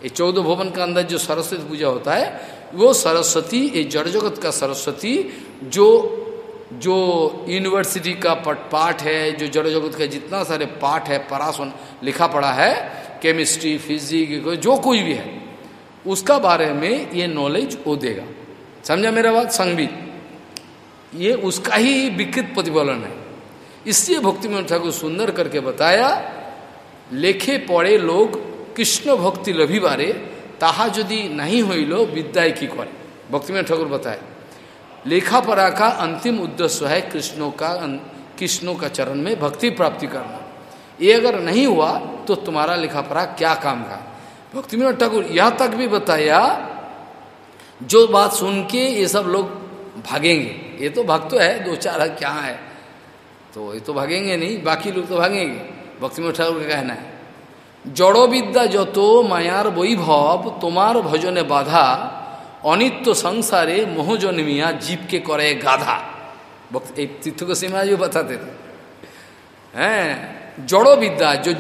ये चौदह भवन का अंदर जो सरस्वती पूजा होता है, वो सरस्वती, ये जड़ जगत का सरस्वती, जो जो यूनिवर्सिटी का पाठ है, जो जड़ जगत का जितना सारे पाठ है, परासन लिखा पड़ा है केमिस्ट्री फिजिक्स जो कोई भी है, उसका बारे में ये नॉलेज वो देगा। समझा मेरा बात? संगीत। ये उसका ही विकृत प्रतिफलन है। इसलिए भक्ति में ठाकुर सुंदर करके बताया, लेखे पड़े लोग कृष्ण भक्ति रविवारे ताहा यदि नहीं हुई लो विद्याय की करे। भक्ति में ठाकुर बताए। लेखापरा का अंतिम उद्देश्य है कृष्णों का अं, कृष्णों का चरण में भक्ति प्राप्ति करना। ये अगर नहीं हुआ तो तुम्हारा लेखापरा क्या काम का भक्ति विनोद ठाकुर यह तक भी बताया, जो बात सुन के ये सब लोग भागेंगे। ये तो भक्त है, दो चार है, क्या है? तो ये तो भागेंगे नहीं, बाकी लोग तो भागेंगे। भक्ति विनोद ठाकुर का कहना है, जड़ो विद्या जतो मायार वैभव तुम्हार भजने बाधा অনিত্য সংসারে মোহ জন্মিয়া জীবকে করে গাধা এই तीर्थ को सिमरा जो बताते थे हैं जड़ो विद्या जो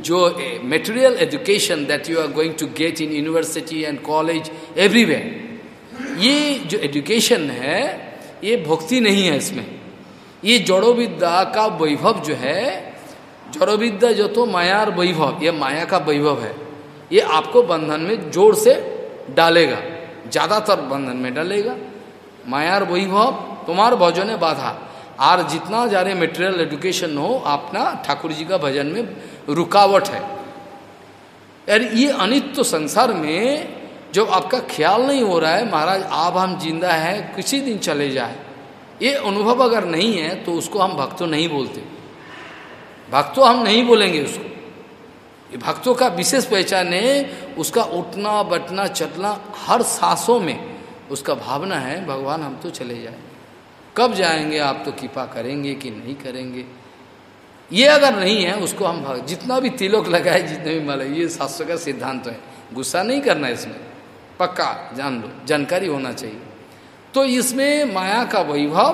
जो material education that you are going to get in university and college everywhere ये जो एजुकेशन है ये भक्ति नहीं है इसमें ये जड़ो विद्या का वैभव जो है जड़विद्या जो तो मायार वैभव ये माया का वैभव है ये आपको बंधन में जोर से डालेगा ज़्यादातर बंधन में डालेगा। मायार वैभव तुम्हार भजन बाधा। और जितना जा रहे मेटेरियल एजुकेशन हो अपना ठाकुर जी का भजन में रुकावट है। यार, ये अनित्य संसार में जब आपका ख्याल नहीं हो रहा है, महाराज, आप, हम ज़िंदा है, किसी दिन चले जाए। ये अनुभव अगर नहीं है तो उसको हम भक्तों नहीं बोलते। भक्तों हम नहीं बोलेंगे उसको। ये भक्तों का विशेष पहचान है, उसका उठना बटना चटना हर सांसों में उसका भावना है, भगवान हम तो चले जाए। कब जाएँगे, आप तो कृपा करेंगे कि नहीं करेंगे? ये अगर नहीं है, उसको हम जितना भी तिलक लगाए, जितने भी माले, ये शास्त्र का सिद्धांत है। गुस्सा नहीं करना इसमें। पक्का, जान लो, जानकारी होना चाहिए। तो इसमें माया का वैभव,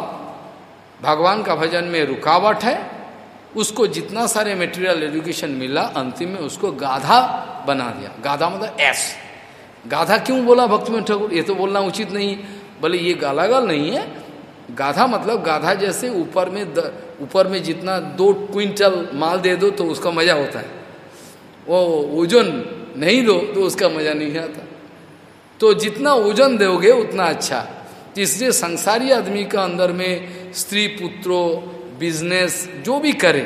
भगवान का भजन में रुकावट है उसको जितना सारे मेटेरियल एजुकेशन मिला, अंतिम में उसको गाधा बना दिया। गाधा मतलब एस गाधा क्यों बोला भक्त में ठाकुर? ये तो बोलना उचित नहीं। बोले ये गालागाल नहीं है। गाधा मतलब गाधा जैसे ऊपर में ऊपर में जितना दो क्विंटल माल दे दो तो उसका मज़ा होता है। वो ओजन नहीं दो तो उसका मज़ा नहीं आता। तो जितना ओजन दोगे, उतना अच्छा। इसलिए संसारी आदमी का अंदर में स्त्री पुत्रों बिज़नेस जो भी करे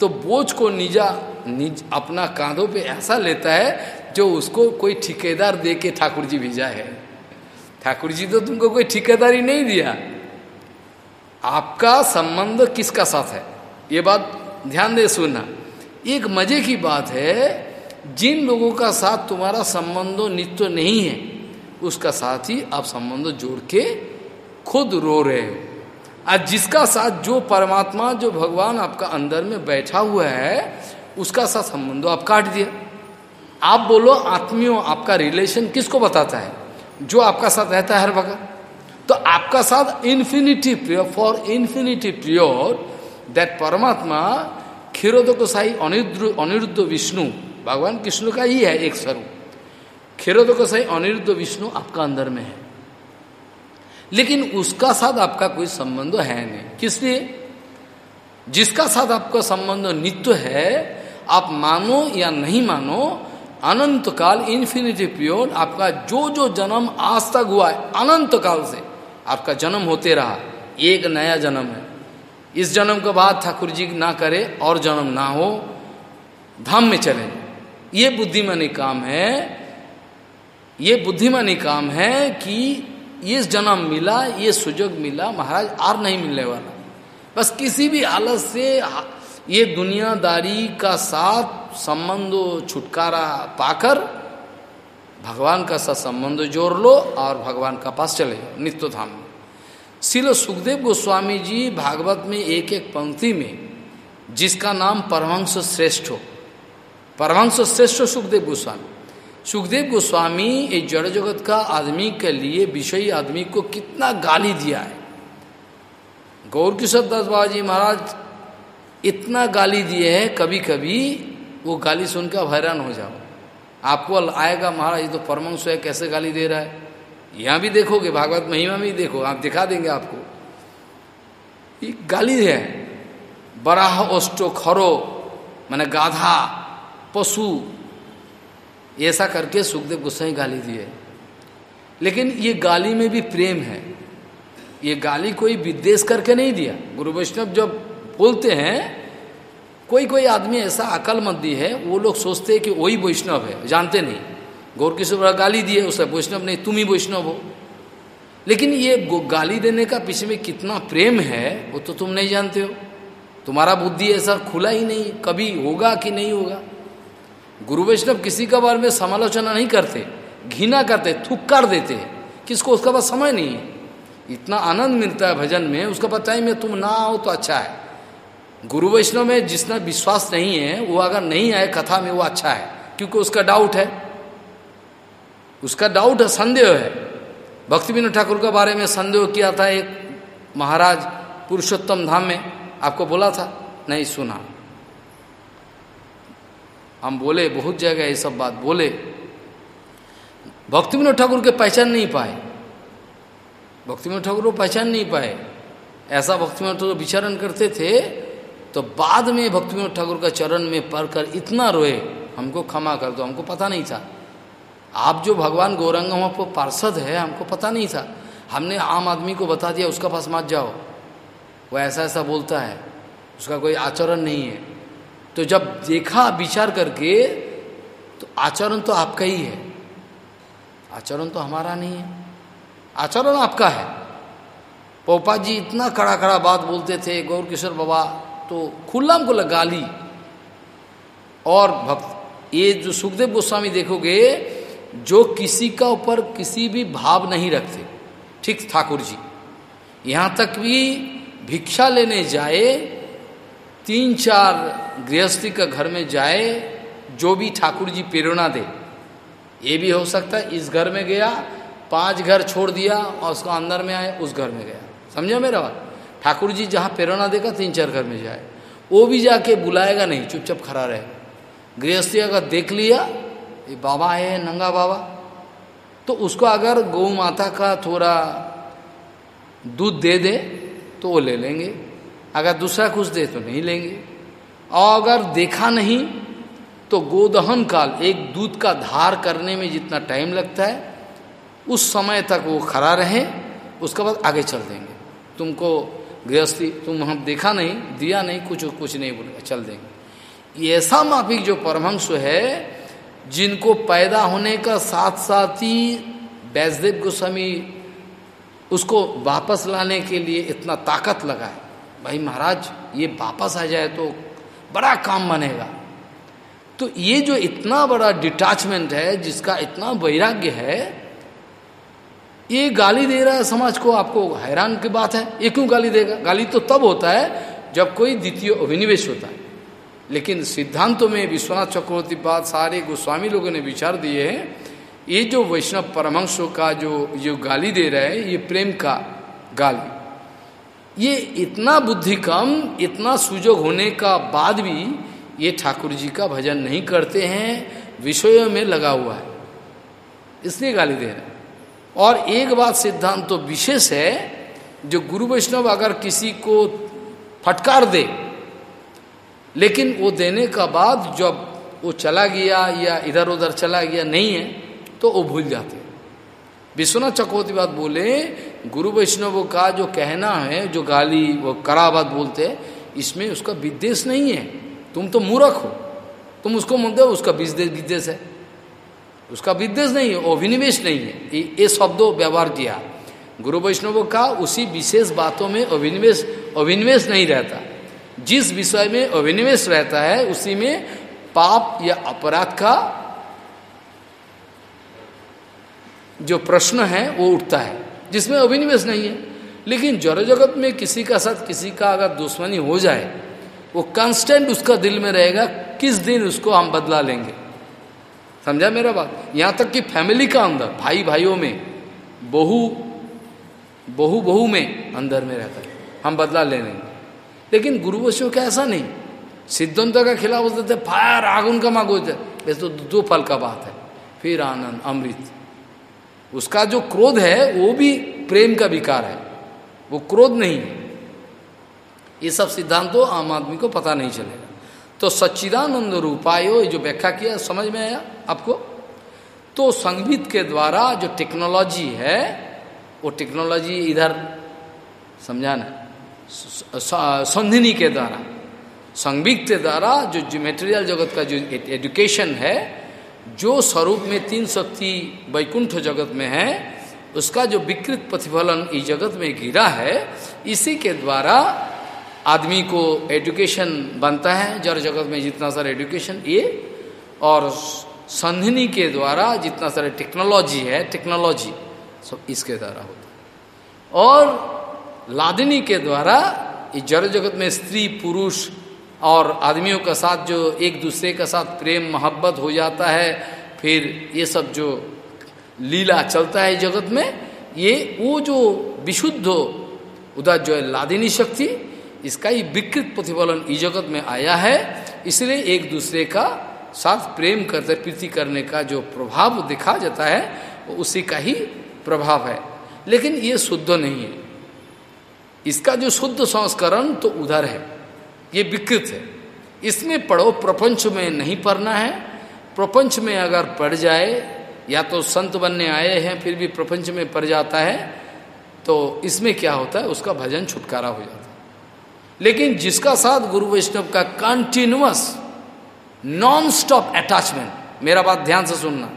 तो बोझ को निजा, निज अपना कांधों पे ऐसा लेता है जो उसको कोई ठेकेदार दे के ठाकुर जी भेजा है। ठाकुर जी तो तुमको कोई ठेकेदारी नहीं दिया। आपका संबंध किसका साथ है? ये बात ध्यान दे सुनना। एक मज़े की बात है, जिन लोगों का साथ तुम्हारा संबंध नित्य नहीं है, उसका साथ ही आप संबंध जोड़ के खुद रो रहे हो। आज जिसका साथ जो परमात्मा, जो भगवान आपका अंदर में बैठा हुआ है, उसका साथ संबंध आप काट दिया आप बोलो, आत्मियों आपका रिलेशन किसको बताता है? जो आपका साथ रहता है हर वक्त। तो आपका साथ infinity pure for infinity pure that परमात्मा खिरोद को साई अनिरुद्ध अनिरुद्ध विष्णु, भगवान कृष्ण का ही है एक स्वरूप। खिरोद को साई अनिरुद्ध विष्णु आपका अंदर में है। लेकिन उसका साथ आपका कोई संबंध है नहीं। किस लिए जिसका साथ आपका संबंध नित्य है, आप मानो या नहीं मानो अनंत काल इन्फिनिटी प्योर आपका जो जो जन्म आज तक हुआ है अनंत काल से आपका जन्म होते रहा। एक नया जन्म है। इस जन्म के बाद ठाकुर जी ना करे और जन्म ना हो, धाम में चले। ये बुद्धिमानी काम है, ये बुद्धिमानी काम है कि ये जन्म मिला, ये सुजोग मिला, महाराज आर नहीं मिलने वाला। बस किसी भी हालत से ये दुनियादारी का साथ संबंध छुटकारा पाकर भगवान का साथ संबंध जोड़ लो और भगवान का पास चले नित्य धाम में शिल सुखदेव गोस्वामी जी भागवत में एक एक पंक्ति में, जिसका नाम परमहंस श्रेष्ठ हो। परमहंस श्रेष्ठ सुखदेव गोस्वामी। सुखदेव गोस्वामी इस जड़ जगत का आदमी के लिए विषयी आदमी को कितना गाली दिया है। गौर किशोर दास बाबा जी महाराज इतना गाली दिए हैं कभी कभी वो गाली सुनकर हैरान हो जाओ। आपको आएगा महाराज, ये तो परमंश है, कैसे गाली दे रहा है? यहाँ भी देखोगे, भागवत महिमा में देखो, आप दिखा देंगे आपको। ये गाली है। बराह, ओष्टो, खरो, मैंने गाधा, पशु ऐसा करके सुखदेव गुस्साई गाली दिए। लेकिन ये गाली में भी प्रेम है। ये गाली कोई विद्वेश करके नहीं दिया। गुरु वैष्णव जब बोलते हैं कोई कोई आदमी ऐसा अकलमंदी है वो लोग सोचते हैं कि वही वैष्णव है, जानते नहीं। गौर किशोर गाली दिए, उसे वैष्णव नहीं, तुम ही वैष्णव हो। लेकिन ये गाली देने का पीछे में कितना प्रेम है, वो तो तुम नहीं जानते हो। तुम्हारा बुद्धि ऐसा खुला ही नहीं, कभी होगा कि नहीं होगा? गुरु वैष्णव किसी का बारे में समालोचना नहीं करते घिना करते, थुक्कार देते हैं। किसको? उसका पास समय नहीं है। इतना आनंद मिलता है भजन में, उसका पता ही में तुम ना आओ तो अच्छा है। गुरु वैष्णव में जिसना विश्वास नहीं है, वो अगर नहीं आए कथा में, वो अच्छा है, क्योंकि उसका डाउट है। उसका डाउट है, संदेह है। भक्ति विनोद ठाकुर के बारे में संदेह किया था एक महाराज पुरुषोत्तम धाम में, आपको बोला था? नहीं सुना। हम बोले, बहुत जगह ये सब बात, बोले। भक्ति ठाकुर के पहचान नहीं पाए। भक्ति विनोद ठाकुर को पहचान नहीं पाए। ऐसा भक्ति विनोद ठाकुर विचरण करते थे तो बाद में भक्ति विनोद ठाकुर का चरण में पढ़कर इतना रोए, हमको क्षमा कर दो, हमको पता नहीं था। आप जो भगवान गौरंग पर पार्षद है, हमको पता नहीं था। हमने आम आदमी को बता दिया, उसका पास मत जाओ। वो ऐसा ऐसा बोलता है, उसका कोई आचरण नहीं है। तो जब देखा, विचार करके तो आचरण तो आपका ही है। आचरण तो हमारा नहीं है। आचरण आपका है। पोपा जी इतना कड़ा कड़ा बात बोलते थे गौर किशोर बाबा तो खुल्ला को गाली और भक्त, ये जो सुखदेव गोस्वामी देखोगे, जो किसी का ऊपर किसी भी भाव नहीं रखते। ठीक ठाकुर जी, यहाँ तक भी भिक्षा लेने जाए तीन चार गृहस्थी का घर में जाए, जो भी ठाकुर जी प्रेरणा दे। ये भी हो सकता है, इस घर में गया, पाँच घर छोड़ दिया और उसको अंदर में आए, उस घर में गया। समझा मेरा बात? ठाकुर जी जहाँ प्रेरणा देगा, तीन चार घर में जाए। वो भी जाके बुलाएगा नहीं, चुपचाप खड़ा रहे। गृहस्थी अगर देख लिया ये बाबा है, नंगा बाबा। तो उसको अगर गौ माता का थोड़ा दूध दे दे तो वो ले लेंगे। अगर दूसरा कुछ दे तो नहीं लेंगे। और अगर देखा नहीं तो गोदहन काल, एक दूध का धार करने में जितना टाइम लगता है, उस समय तक वो खड़ा रहे, उसके बाद आगे चल देंगे। तुमको गृहस्थी, तुम हम देखा नहीं, दिया नहीं, कुछ कुछ नहीं बोलेगा चल देंगे। ये ऐसा माफिक जो परमहंस है, जिनको पैदा होने का साथ साथ ही वैष्णदेव गोस्वामी, उसको वापस लाने के लिए इतना ताकत लगा है। भाई महाराज, ये वापस आ जाए तो बड़ा काम बनेगा। तो ये जो इतना बड़ा डिटैचमेंट है, जिसका इतना वैराग्य है, ये गाली दे रहा है समाज को, आपको हैरान की बात है, ये क्यों गाली देगा? गाली तो तब होता है जब कोई द्वितीय अभिनिवेश होता है। लेकिन सिद्धांतों में विश्वनाथ चक्रवर्ती बाद सारे गोस्वामी लोगों ने विचार दिए हैं, ये जो वैष्णव परमंशों का जो जो गाली दे रहे हैं, ये प्रेम का गाली। ये इतना बुद्धि कम, इतना सुजोग होने का बाद भी ये ठाकुर जी का भजन नहीं करते हैं, विषयों में लगा हुआ है। इसलिए गाली दे रहे और एक बात सिद्धांत तो विशेष है, जो गुरु वैष्णव अगर किसी को फटकार दे, लेकिन वो देने का बाद जब वो चला गया या इधर उधर चला गया, नहीं है तो वो भूल जाते विश्वनाथ चकोती बात बोले गुरु वैष्णव का जो कहना है, जो गाली, वो कड़ा बोलते हैं, इसमें उसका विद्वेश नहीं है। तुम तो मूर्ख हो। तुम उसको मानते हो उसका विद्वेश है। उसका विद्वेश नहीं है अभिनिवेश नहीं है। ये शब्दों व्यवहार किया। गुरु वैष्णव का उसी विशेष बातों में अभिनिवेश अभिनिवेश नहीं रहता। जिस विषय में अभिनिवेश रहता है, उसी में पाप या अपराध का जो प्रश्न है, वो उठता है। जिसमें अभिनिवेश नहीं है। लेकिन जड़ जगत में किसी का साथ किसी का अगर दुश्मनी हो जाए, वो कांस्टेंट उसका दिल में रहेगा, किस दिन उसको हम बदला लेंगे? समझा मेरा बात? यहाँ तक कि फैमिली का अंदर भाई भाइयों में, बहु बहु बहु में अंदर में रहता है। हम बदला ले लेंगे। लेकिन गुरुवशियों का ऐसा नहीं। सिद्धांत का खिलाफ होते थे, फायर आगुन का मांगो। वैसे तो दो फल का बात है। फिर आनंद, अमृत। उसका जो क्रोध है, वो भी प्रेम का विकार है। वो क्रोध नहीं है। ये सब सिद्धांत तो आम आदमी को पता नहीं चलेगा। तो सच्चिदानंद रूपायो जो व्याख्या किया, समझ में आया आपको? तो संगीत के द्वारा जो टेक्नोलॉजी है, वो टेक्नोलॉजी इधर समझाना संधिनी के द्वारा, संगीत के द्वारा जो जो मेटेरियल जगत का जो एजुकेशन है जो स्वरूप में तीन शक्ति वैकुंठ जगत में है, उसका जो विकृत प्रतिफलन इस जगत में गिरा है, इसी के द्वारा आदमी को एजुकेशन बनता है, जड़ जगत में जितना सारा एजुकेशन ये, और संधिनी के द्वारा जितना सारा टेक्नोलॉजी है, टेक्नोलॉजी सब इसके द्वारा होता है। और लादिनी के द्वारा इस जड़ जगत में स्त्री, पुरुष और आदमियों का साथ जो एक दूसरे के साथ प्रेम, मोहब्बत हो जाता है, फिर ये सब जो लीला चलता है जगत में, ये वो जो विशुद्ध उधर जो है लादिनी शक्ति, इसका ही विकृत प्रतिफलन इस जगत में आया है। इसलिए एक दूसरे का साथ प्रेम करते, प्रीति करने का जो प्रभाव दिखा जाता है, वो उसी का ही प्रभाव है। लेकिन ये शुद्ध नहीं है। इसका जो शुद्ध संस्करण तो उधर है। ये विकृत है। इसमें पढ़ो, प्रपंच में नहीं पढ़ना है। प्रपंच में अगर पढ़ जाए, या तो संत बनने आए हैं, फिर भी प्रपंच में पड़ जाता है तो इसमें क्या होता है? उसका भजन छुटकारा हो जाता है। लेकिन जिसका साथ गुरु वैष्णव का कंटिन्यूस नॉन स्टॉप अटैचमेंट मेरा बात ध्यान से सुनना।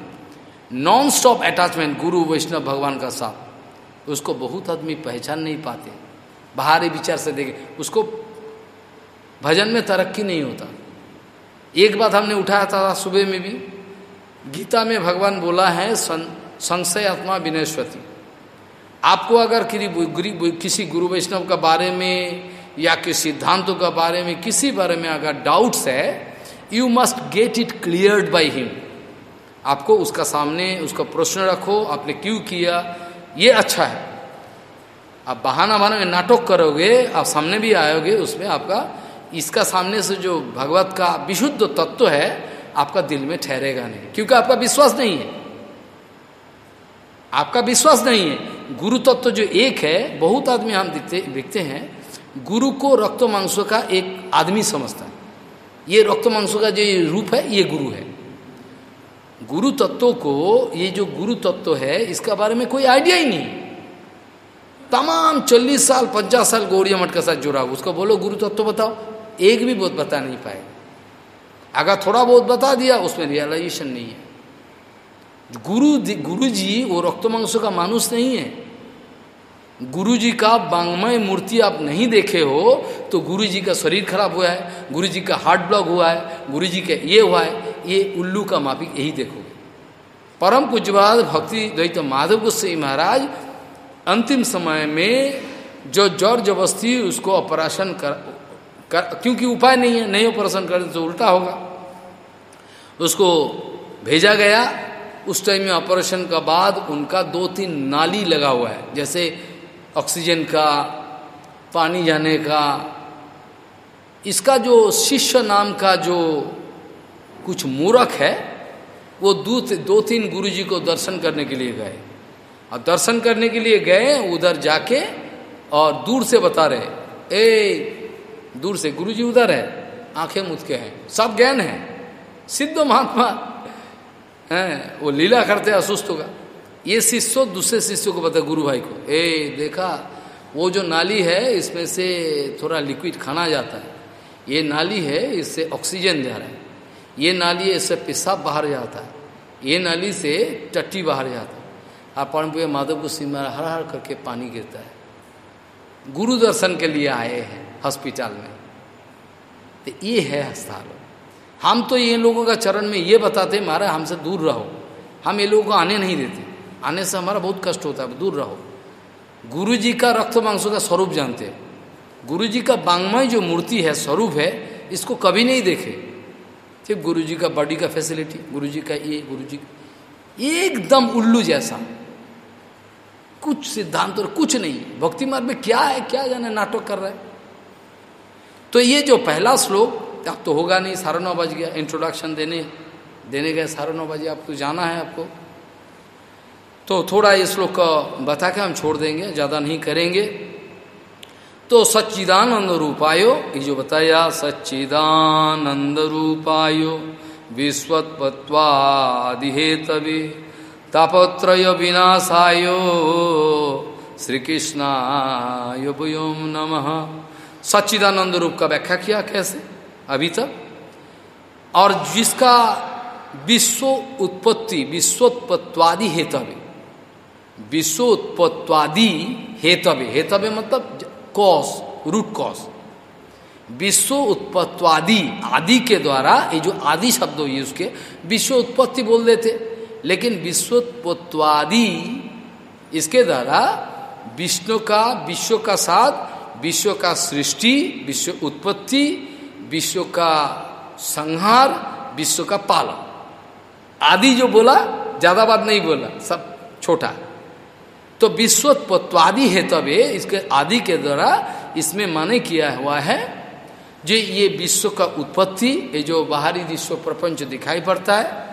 नॉन स्टॉप अटैचमेंट गुरु वैष्णव भगवान का साथ, उसको बहुत आदमी पहचान नहीं पाते। बाहरी विचार से देखे, उसको भजन में तरक्की नहीं होता। एक बात हमने उठाया था सुबह में भी, गीता में भगवान बोला है संशय आत्मा विनयस्वती। आपको अगर किसी किसी गुरु वैष्णव का बारे में या किसी सिद्धांतों के बारे में किसी बारे में अगर डाउट्स है you must get it cleared by him आपको उसका सामने उसका प्रश्न रखो, आपने क्यों किया, ये अच्छा है। आप बहाना बहाना में नाटक करोगे, आप सामने भी आयोगे, उसमें आपका इसका सामने से जो भगवत का विशुद्ध तत्व है, आपका दिल में ठहरेगा नहीं, क्योंकि आपका विश्वास नहीं है। आपका विश्वास नहीं है। गुरु तत्व जो एक है, बहुत आदमी हम दिखते दिखते हैं। गुरु को रक्त मांसों का एक आदमी समझता है। ये रक्त मांसों का जो रूप है, ये गुरु है। गुरु तत्व को, ये जो गुरु तत्व है, इसका बारे में कोई आइडिया ही नहीं। तमाम चालीस साल, पचास साल गौड़िया मठ के साथ जुड़ा उसको बोलो, गुरु तत्व बताओ। एक भी बहुत बता नहीं पाए। अगर थोड़ा बहुत बता दिया उसमें रियलाइजेशन नहीं है। गुरु गुरु जी वो रक्त मांसों का मानुष नहीं है। गुरु जी का बांगमय मूर्ति आप नहीं देखे हो तो गुरु जी का शरीर खराब हुआ है गुरु जी का हार्ट ब्लॉक हुआ है गुरु जी का ये हुआ है ये उल्लू का माफिक यही देखोगे। परम पूज्यवाद भक्ति द्वैत माधव गोस्वी महाराज अंतिम समय में जो जड़ जबस्ती उसको ऑपरेशन कर, कर, क्योंकि उपाय नहीं है, नहीं ऑपरेशन कर तो उल्टा होगा। उसको भेजा गया, उस टाइम में ऑपरेशन का बाद उनका दो तीन नाली लगा हुआ है, जैसे ऑक्सीजन का, पानी जाने का। इसका जो शिष्य नाम का जो कुछ मूर्ख है, वो दो दो तीन गुरुजी को दर्शन करने के लिए गए। और दर्शन करने के लिए गए, उधर जाके और दूर से बता रहे, ए दूर से, गुरुजी उधर है, आँखें मुझके हैं, सब ज्ञान है। सिद्ध महात्मा, हैं, वो लीला करते असुस्त होगा। ये शिष्य, दूसरे शिष्यों को बता गुरु भाई को, ए, देखा, वो जो नाली है, इसमें से थोड़ा लिक्विड खाना जाता है। ये नाली है, इससे ऑक्सीजन जा रहा है। ये नाली इससे पेशाब बाहर जाता है। ये नाली से टट्टी बाहर जाता है। आप पढ़ माधव को सीमा हर हर करके पानी गिरता है। गुरु दर्शन के लिए आए हैं। हॉस्पिटल में। तो ये है अस्पताल। हम तो ये लोगों का चरण में ये बताते, महाराज, हमसे दूर रहो। हम ये लोगों को आने नहीं देते। आने से हमारा बहुत कष्ट होता है दूर रहो। गुरु जी का रक्त मांसों का स्वरूप जानते हैं। गुरु जी का बांगमय जो मूर्ति है, स्वरूप है, इसको कभी नहीं देखे। सिर्फ़ गुरु जी का बॉडी का फैसिलिटी गुरु जी का ये गुरु जी एकदम उल्लू जैसा। कुछ सिद्धांत और कुछ नहीं। भक्ति मार्ग में क्या है, क्या जाने, नाटक कर रहा है। तो ये जो पहला श्लोक, अब तो होगा नहीं, साढ़े नौ बज गया इंट्रोडक्शन देने देने गए, साढ़े नौ बजे आपको जाना है आपको। तो थोड़ा ये श्लोक का बता के हम छोड़ देंगे, ज़्यादा नहीं करेंगे। तो सच्चिदानंद रूपायो, ये जो बताया, सच्चिदानंद रूपायो विश्वत्पत्वादिहेतवे तापत्रय विनाशायो श्री व्योम नमः। सच्चिदानंद रूप का व्याख्या किया कैसे? अभी तक। और जिसका विश्व उत्पत्ति विश्वोत्पत्वादि हेतव्य विश्वोत्पत्वादि हेतव्य हेतव्य मतलब कॉस रूट कॉस विश्व उत्पत्वादि आदि के द्वारा, ये जो आदि शब्द हुई उसके विश्व उत्पत्ति बोल देते। लेकिन विश्वोत्पत्वादि इसके द्वारा विष्णु का, विश्व का साथ विश्व का सृष्टि, विश्व उत्पत्ति, विश्व का संहार, विश्व का पालन। आदि जो बोला, ज़्यादा बात नहीं बोला, सब छोटा। तो विश्वोत्पत्वादि है तबे इसके आदि के द्वारा इसमें माने किया हुआ है जो ये विश्व का उत्पत्ति, ये जो बाहरी विश्व प्रपंच दिखाई पड़ता है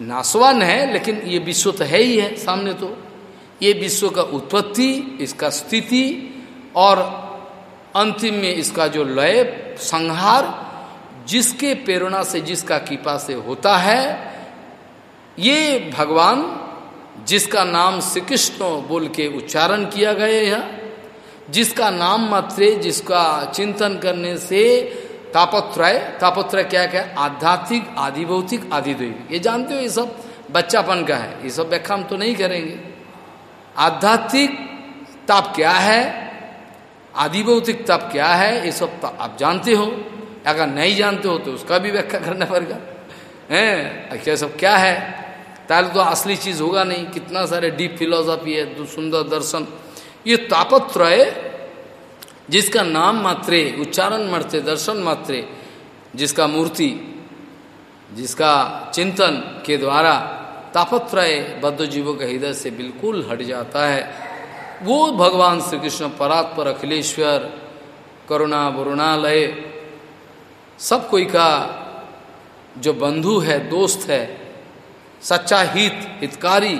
नासवान है, लेकिन ये विश्व तो है ही है सामने तो। ये विश्व का उत्पत्ति, इसका स्थिति और अंतिम में इसका जो लय, संहार, जिसके प्रेरणा से, जिसका कृपा से होता है, ये भगवान, जिसका नाम श्री कृष्ण बोल के उच्चारण किया गया है, जिसका नाम मात्रे, जिसका चिंतन करने से तापत्रय तापत्रय क्या क्या? आध्यात्मिक आदि भौतिक आदि दैविक ये जानते हो, ये सब बच्चापन का है। ये सब व्याख्या हम तो नहीं करेंगे। आध्यात्मिक ताप क्या है? आदि भौतिक ताप क्या है? ये सब तो आप जानते हो। अगर नहीं जानते हो तो उसका भी व्याख्या करना पड़ेगा। है? क्या सब क्या है? ताल तो असली चीज़ होगा नहीं। कितना सारे डीप फिलोसॉफी है सुंदर दर्शन। ये तापत्रय, जिसका नाम मात्रे, उच्चारण मात्रे, दर्शन मात्रे, जिसका मूर्ति, जिसका चिंतन के द्वारा तापत्रय बद्ध जीवों के हृदय से बिल्कुल हट जाता है। वो भगवान श्री कृष्ण परात्पर अखिलेश्वर, करुणा, वरुणालय, सब कोई का जो बंधु है, दोस्त है, सच्चा हित, हितकारी,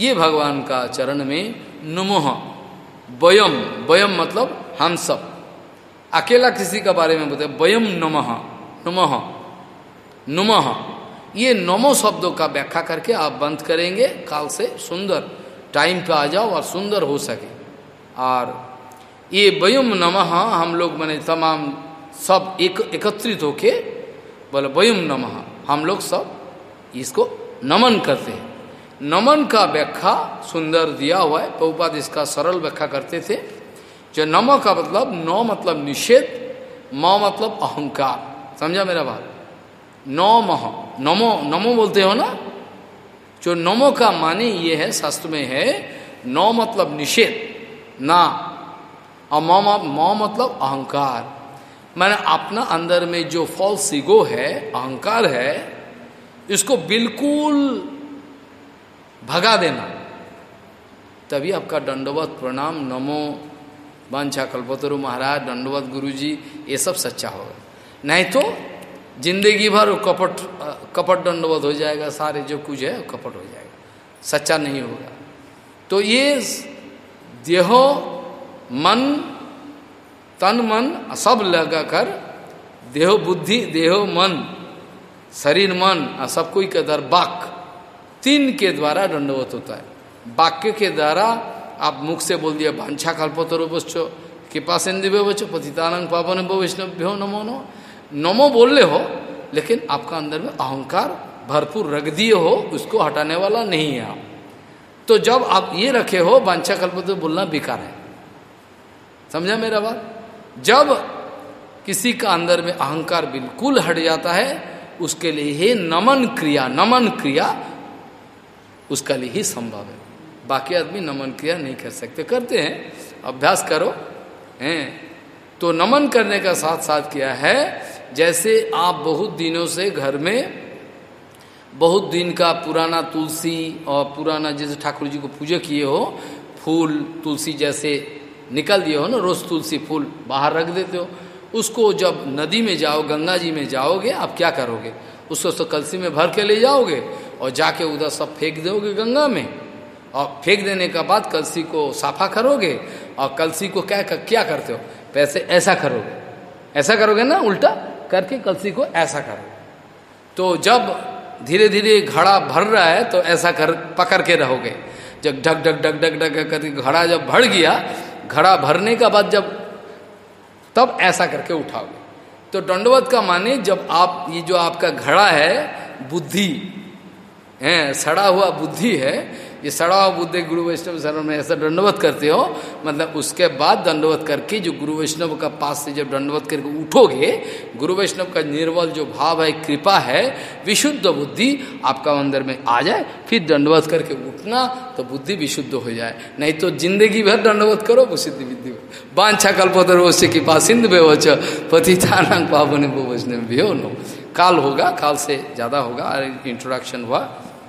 ये भगवान का चरण में नुमोह वयम वयम मतलब हम सब। अकेला किसी का बारे में बताए वयम नमः नुमह नुमह ये नमो शब्दों का व्याख्या करके आप बंद करेंगे, काल से सुंदर। टाइम पे आ जाओ और सुंदर हो सके। और ये वयम नमः हम लोग मैंने तमाम सब एक, एकत्रित होके बोले, वयुम नमः। हम लोग सब इसको नमन करते हैं। नमन का व्याख्या सुंदर दिया हुआ है। बहुपात इसका सरल व्याख्या करते थे। जो नम का मतलब नौ मतलब निषेध, म मतलब अहंकार। समझा मेरा बात? नौ मह नमो नमो बोलते हो ना? जो नमो का माने ये है, शास्त्र में है, नौ मतलब निषेध, ना, और म मतलब अहंकार। मैंने अपना अंदर में जो फॉल्स ईगो है, अहंकार है, इसको बिल्कुल भगा देना। तभी आपका दंडवत प्रणाम, नमो बांछा कल्पतरु महाराज, दंडवत गुरु जी ये सब सच्चा होगा। नहीं तो ज़िंदगी भर वो कपट कपट दंडवत हो जाएगा, सारे जो कुछ है, कपट हो जाएगा। सच्चा नहीं होगा। तो ये देहो, मन, तन, मन, सब लगा कर देहो बुद्धि, देहो मन, शरीर मन और सब कोई के द्वारा बाक, तीन के द्वारा दंडवत होता है। वाक्य के द्वारा आप मुख से बोल दिया, भांछा कल्पतरो बच्चो कृपा सिंधु बच्चो पतितानंग पावन वैष्णव नमो। नो नमो बोल ले हो, लेकिन आपका अंदर में अहंकार भरपूर रख दिए हो, उसको हटाने वाला नहीं है आप। तो जब आप ये रखे हो बांछा कल्पतरु बोलना बेकार है। समझा मेरा बात? जब किसी का अंदर में अहंकार बिल्कुल हट जाता है, उसके लिए ही नमन क्रिया नमन क्रिया उसका लिए ही संभव है। बाकी आदमी नमन क्रिया नहीं कर सकते। करते हैं, अभ्यास करो, हैं। तो नमन करने का साथ साथ क्या है? जैसे आप बहुत दिनों से घर में, बहुत दिन का पुराना तुलसी और पुराना जैसे ठाकुर जी को पूजा किए हो, फूल तुलसी जैसे निकल दिए हो ना, रोज तुलसी फूल बाहर रख देते हो, उसको जब नदी में जाओ, गंगा जी में जाओगे, आप क्या करोगे? उसको तो कलसी में भर के ले जाओगे और जाके उधर सब फेंक दोगे गंगा में। और फेंक देने के बाद कलसी को साफा करोगे और कलसी को क्या क्या करते हो? पैसे ऐसा करोगे। ऐसा करोगे ना, उल्टा? करके कलसी को ऐसा करो। तो जब धीरे धीरे घड़ा भर रहा है तो ऐसा कर, पकड़ के रहोगे। जब ढक ढक ढक ढक ढक करके घड़ा जब भर गया, घड़ा भरने का बाद जब, तब ऐसा करके उठाओगे। तो दंडवत का माने, जब आप, ये जो आपका घड़ा है, बुद्धि, है, सड़ा हुआ बुद्धि है ये सड़ा हुआ बुद्धि गुरु वैष्णव शरण में ऐसा दंडवत करते हो मतलब उसके बाद दंडवत करके जो गुरु वैष्णव का पास से जब दंडवत करके उठोगे, गुरु वैष्णव का निर्बल जो भाव है, कृपा है, विशुद्ध बुद्धि आपका अंदर में आ जाए, फिर दंडवत करके उठना तो बुद्धि विशुद्ध हो जाए। नहीं तो ज़िंदगी भर दंडवत करो, वो सिद्धि विद्धि बांछा कल्पोतर वो से कृपा सिंध बेवच पतिथानंग पावन वो वैष्णव भी हो काल होगा, काल से ज़्यादा होगा, इंट्रोडक्शन हुआ।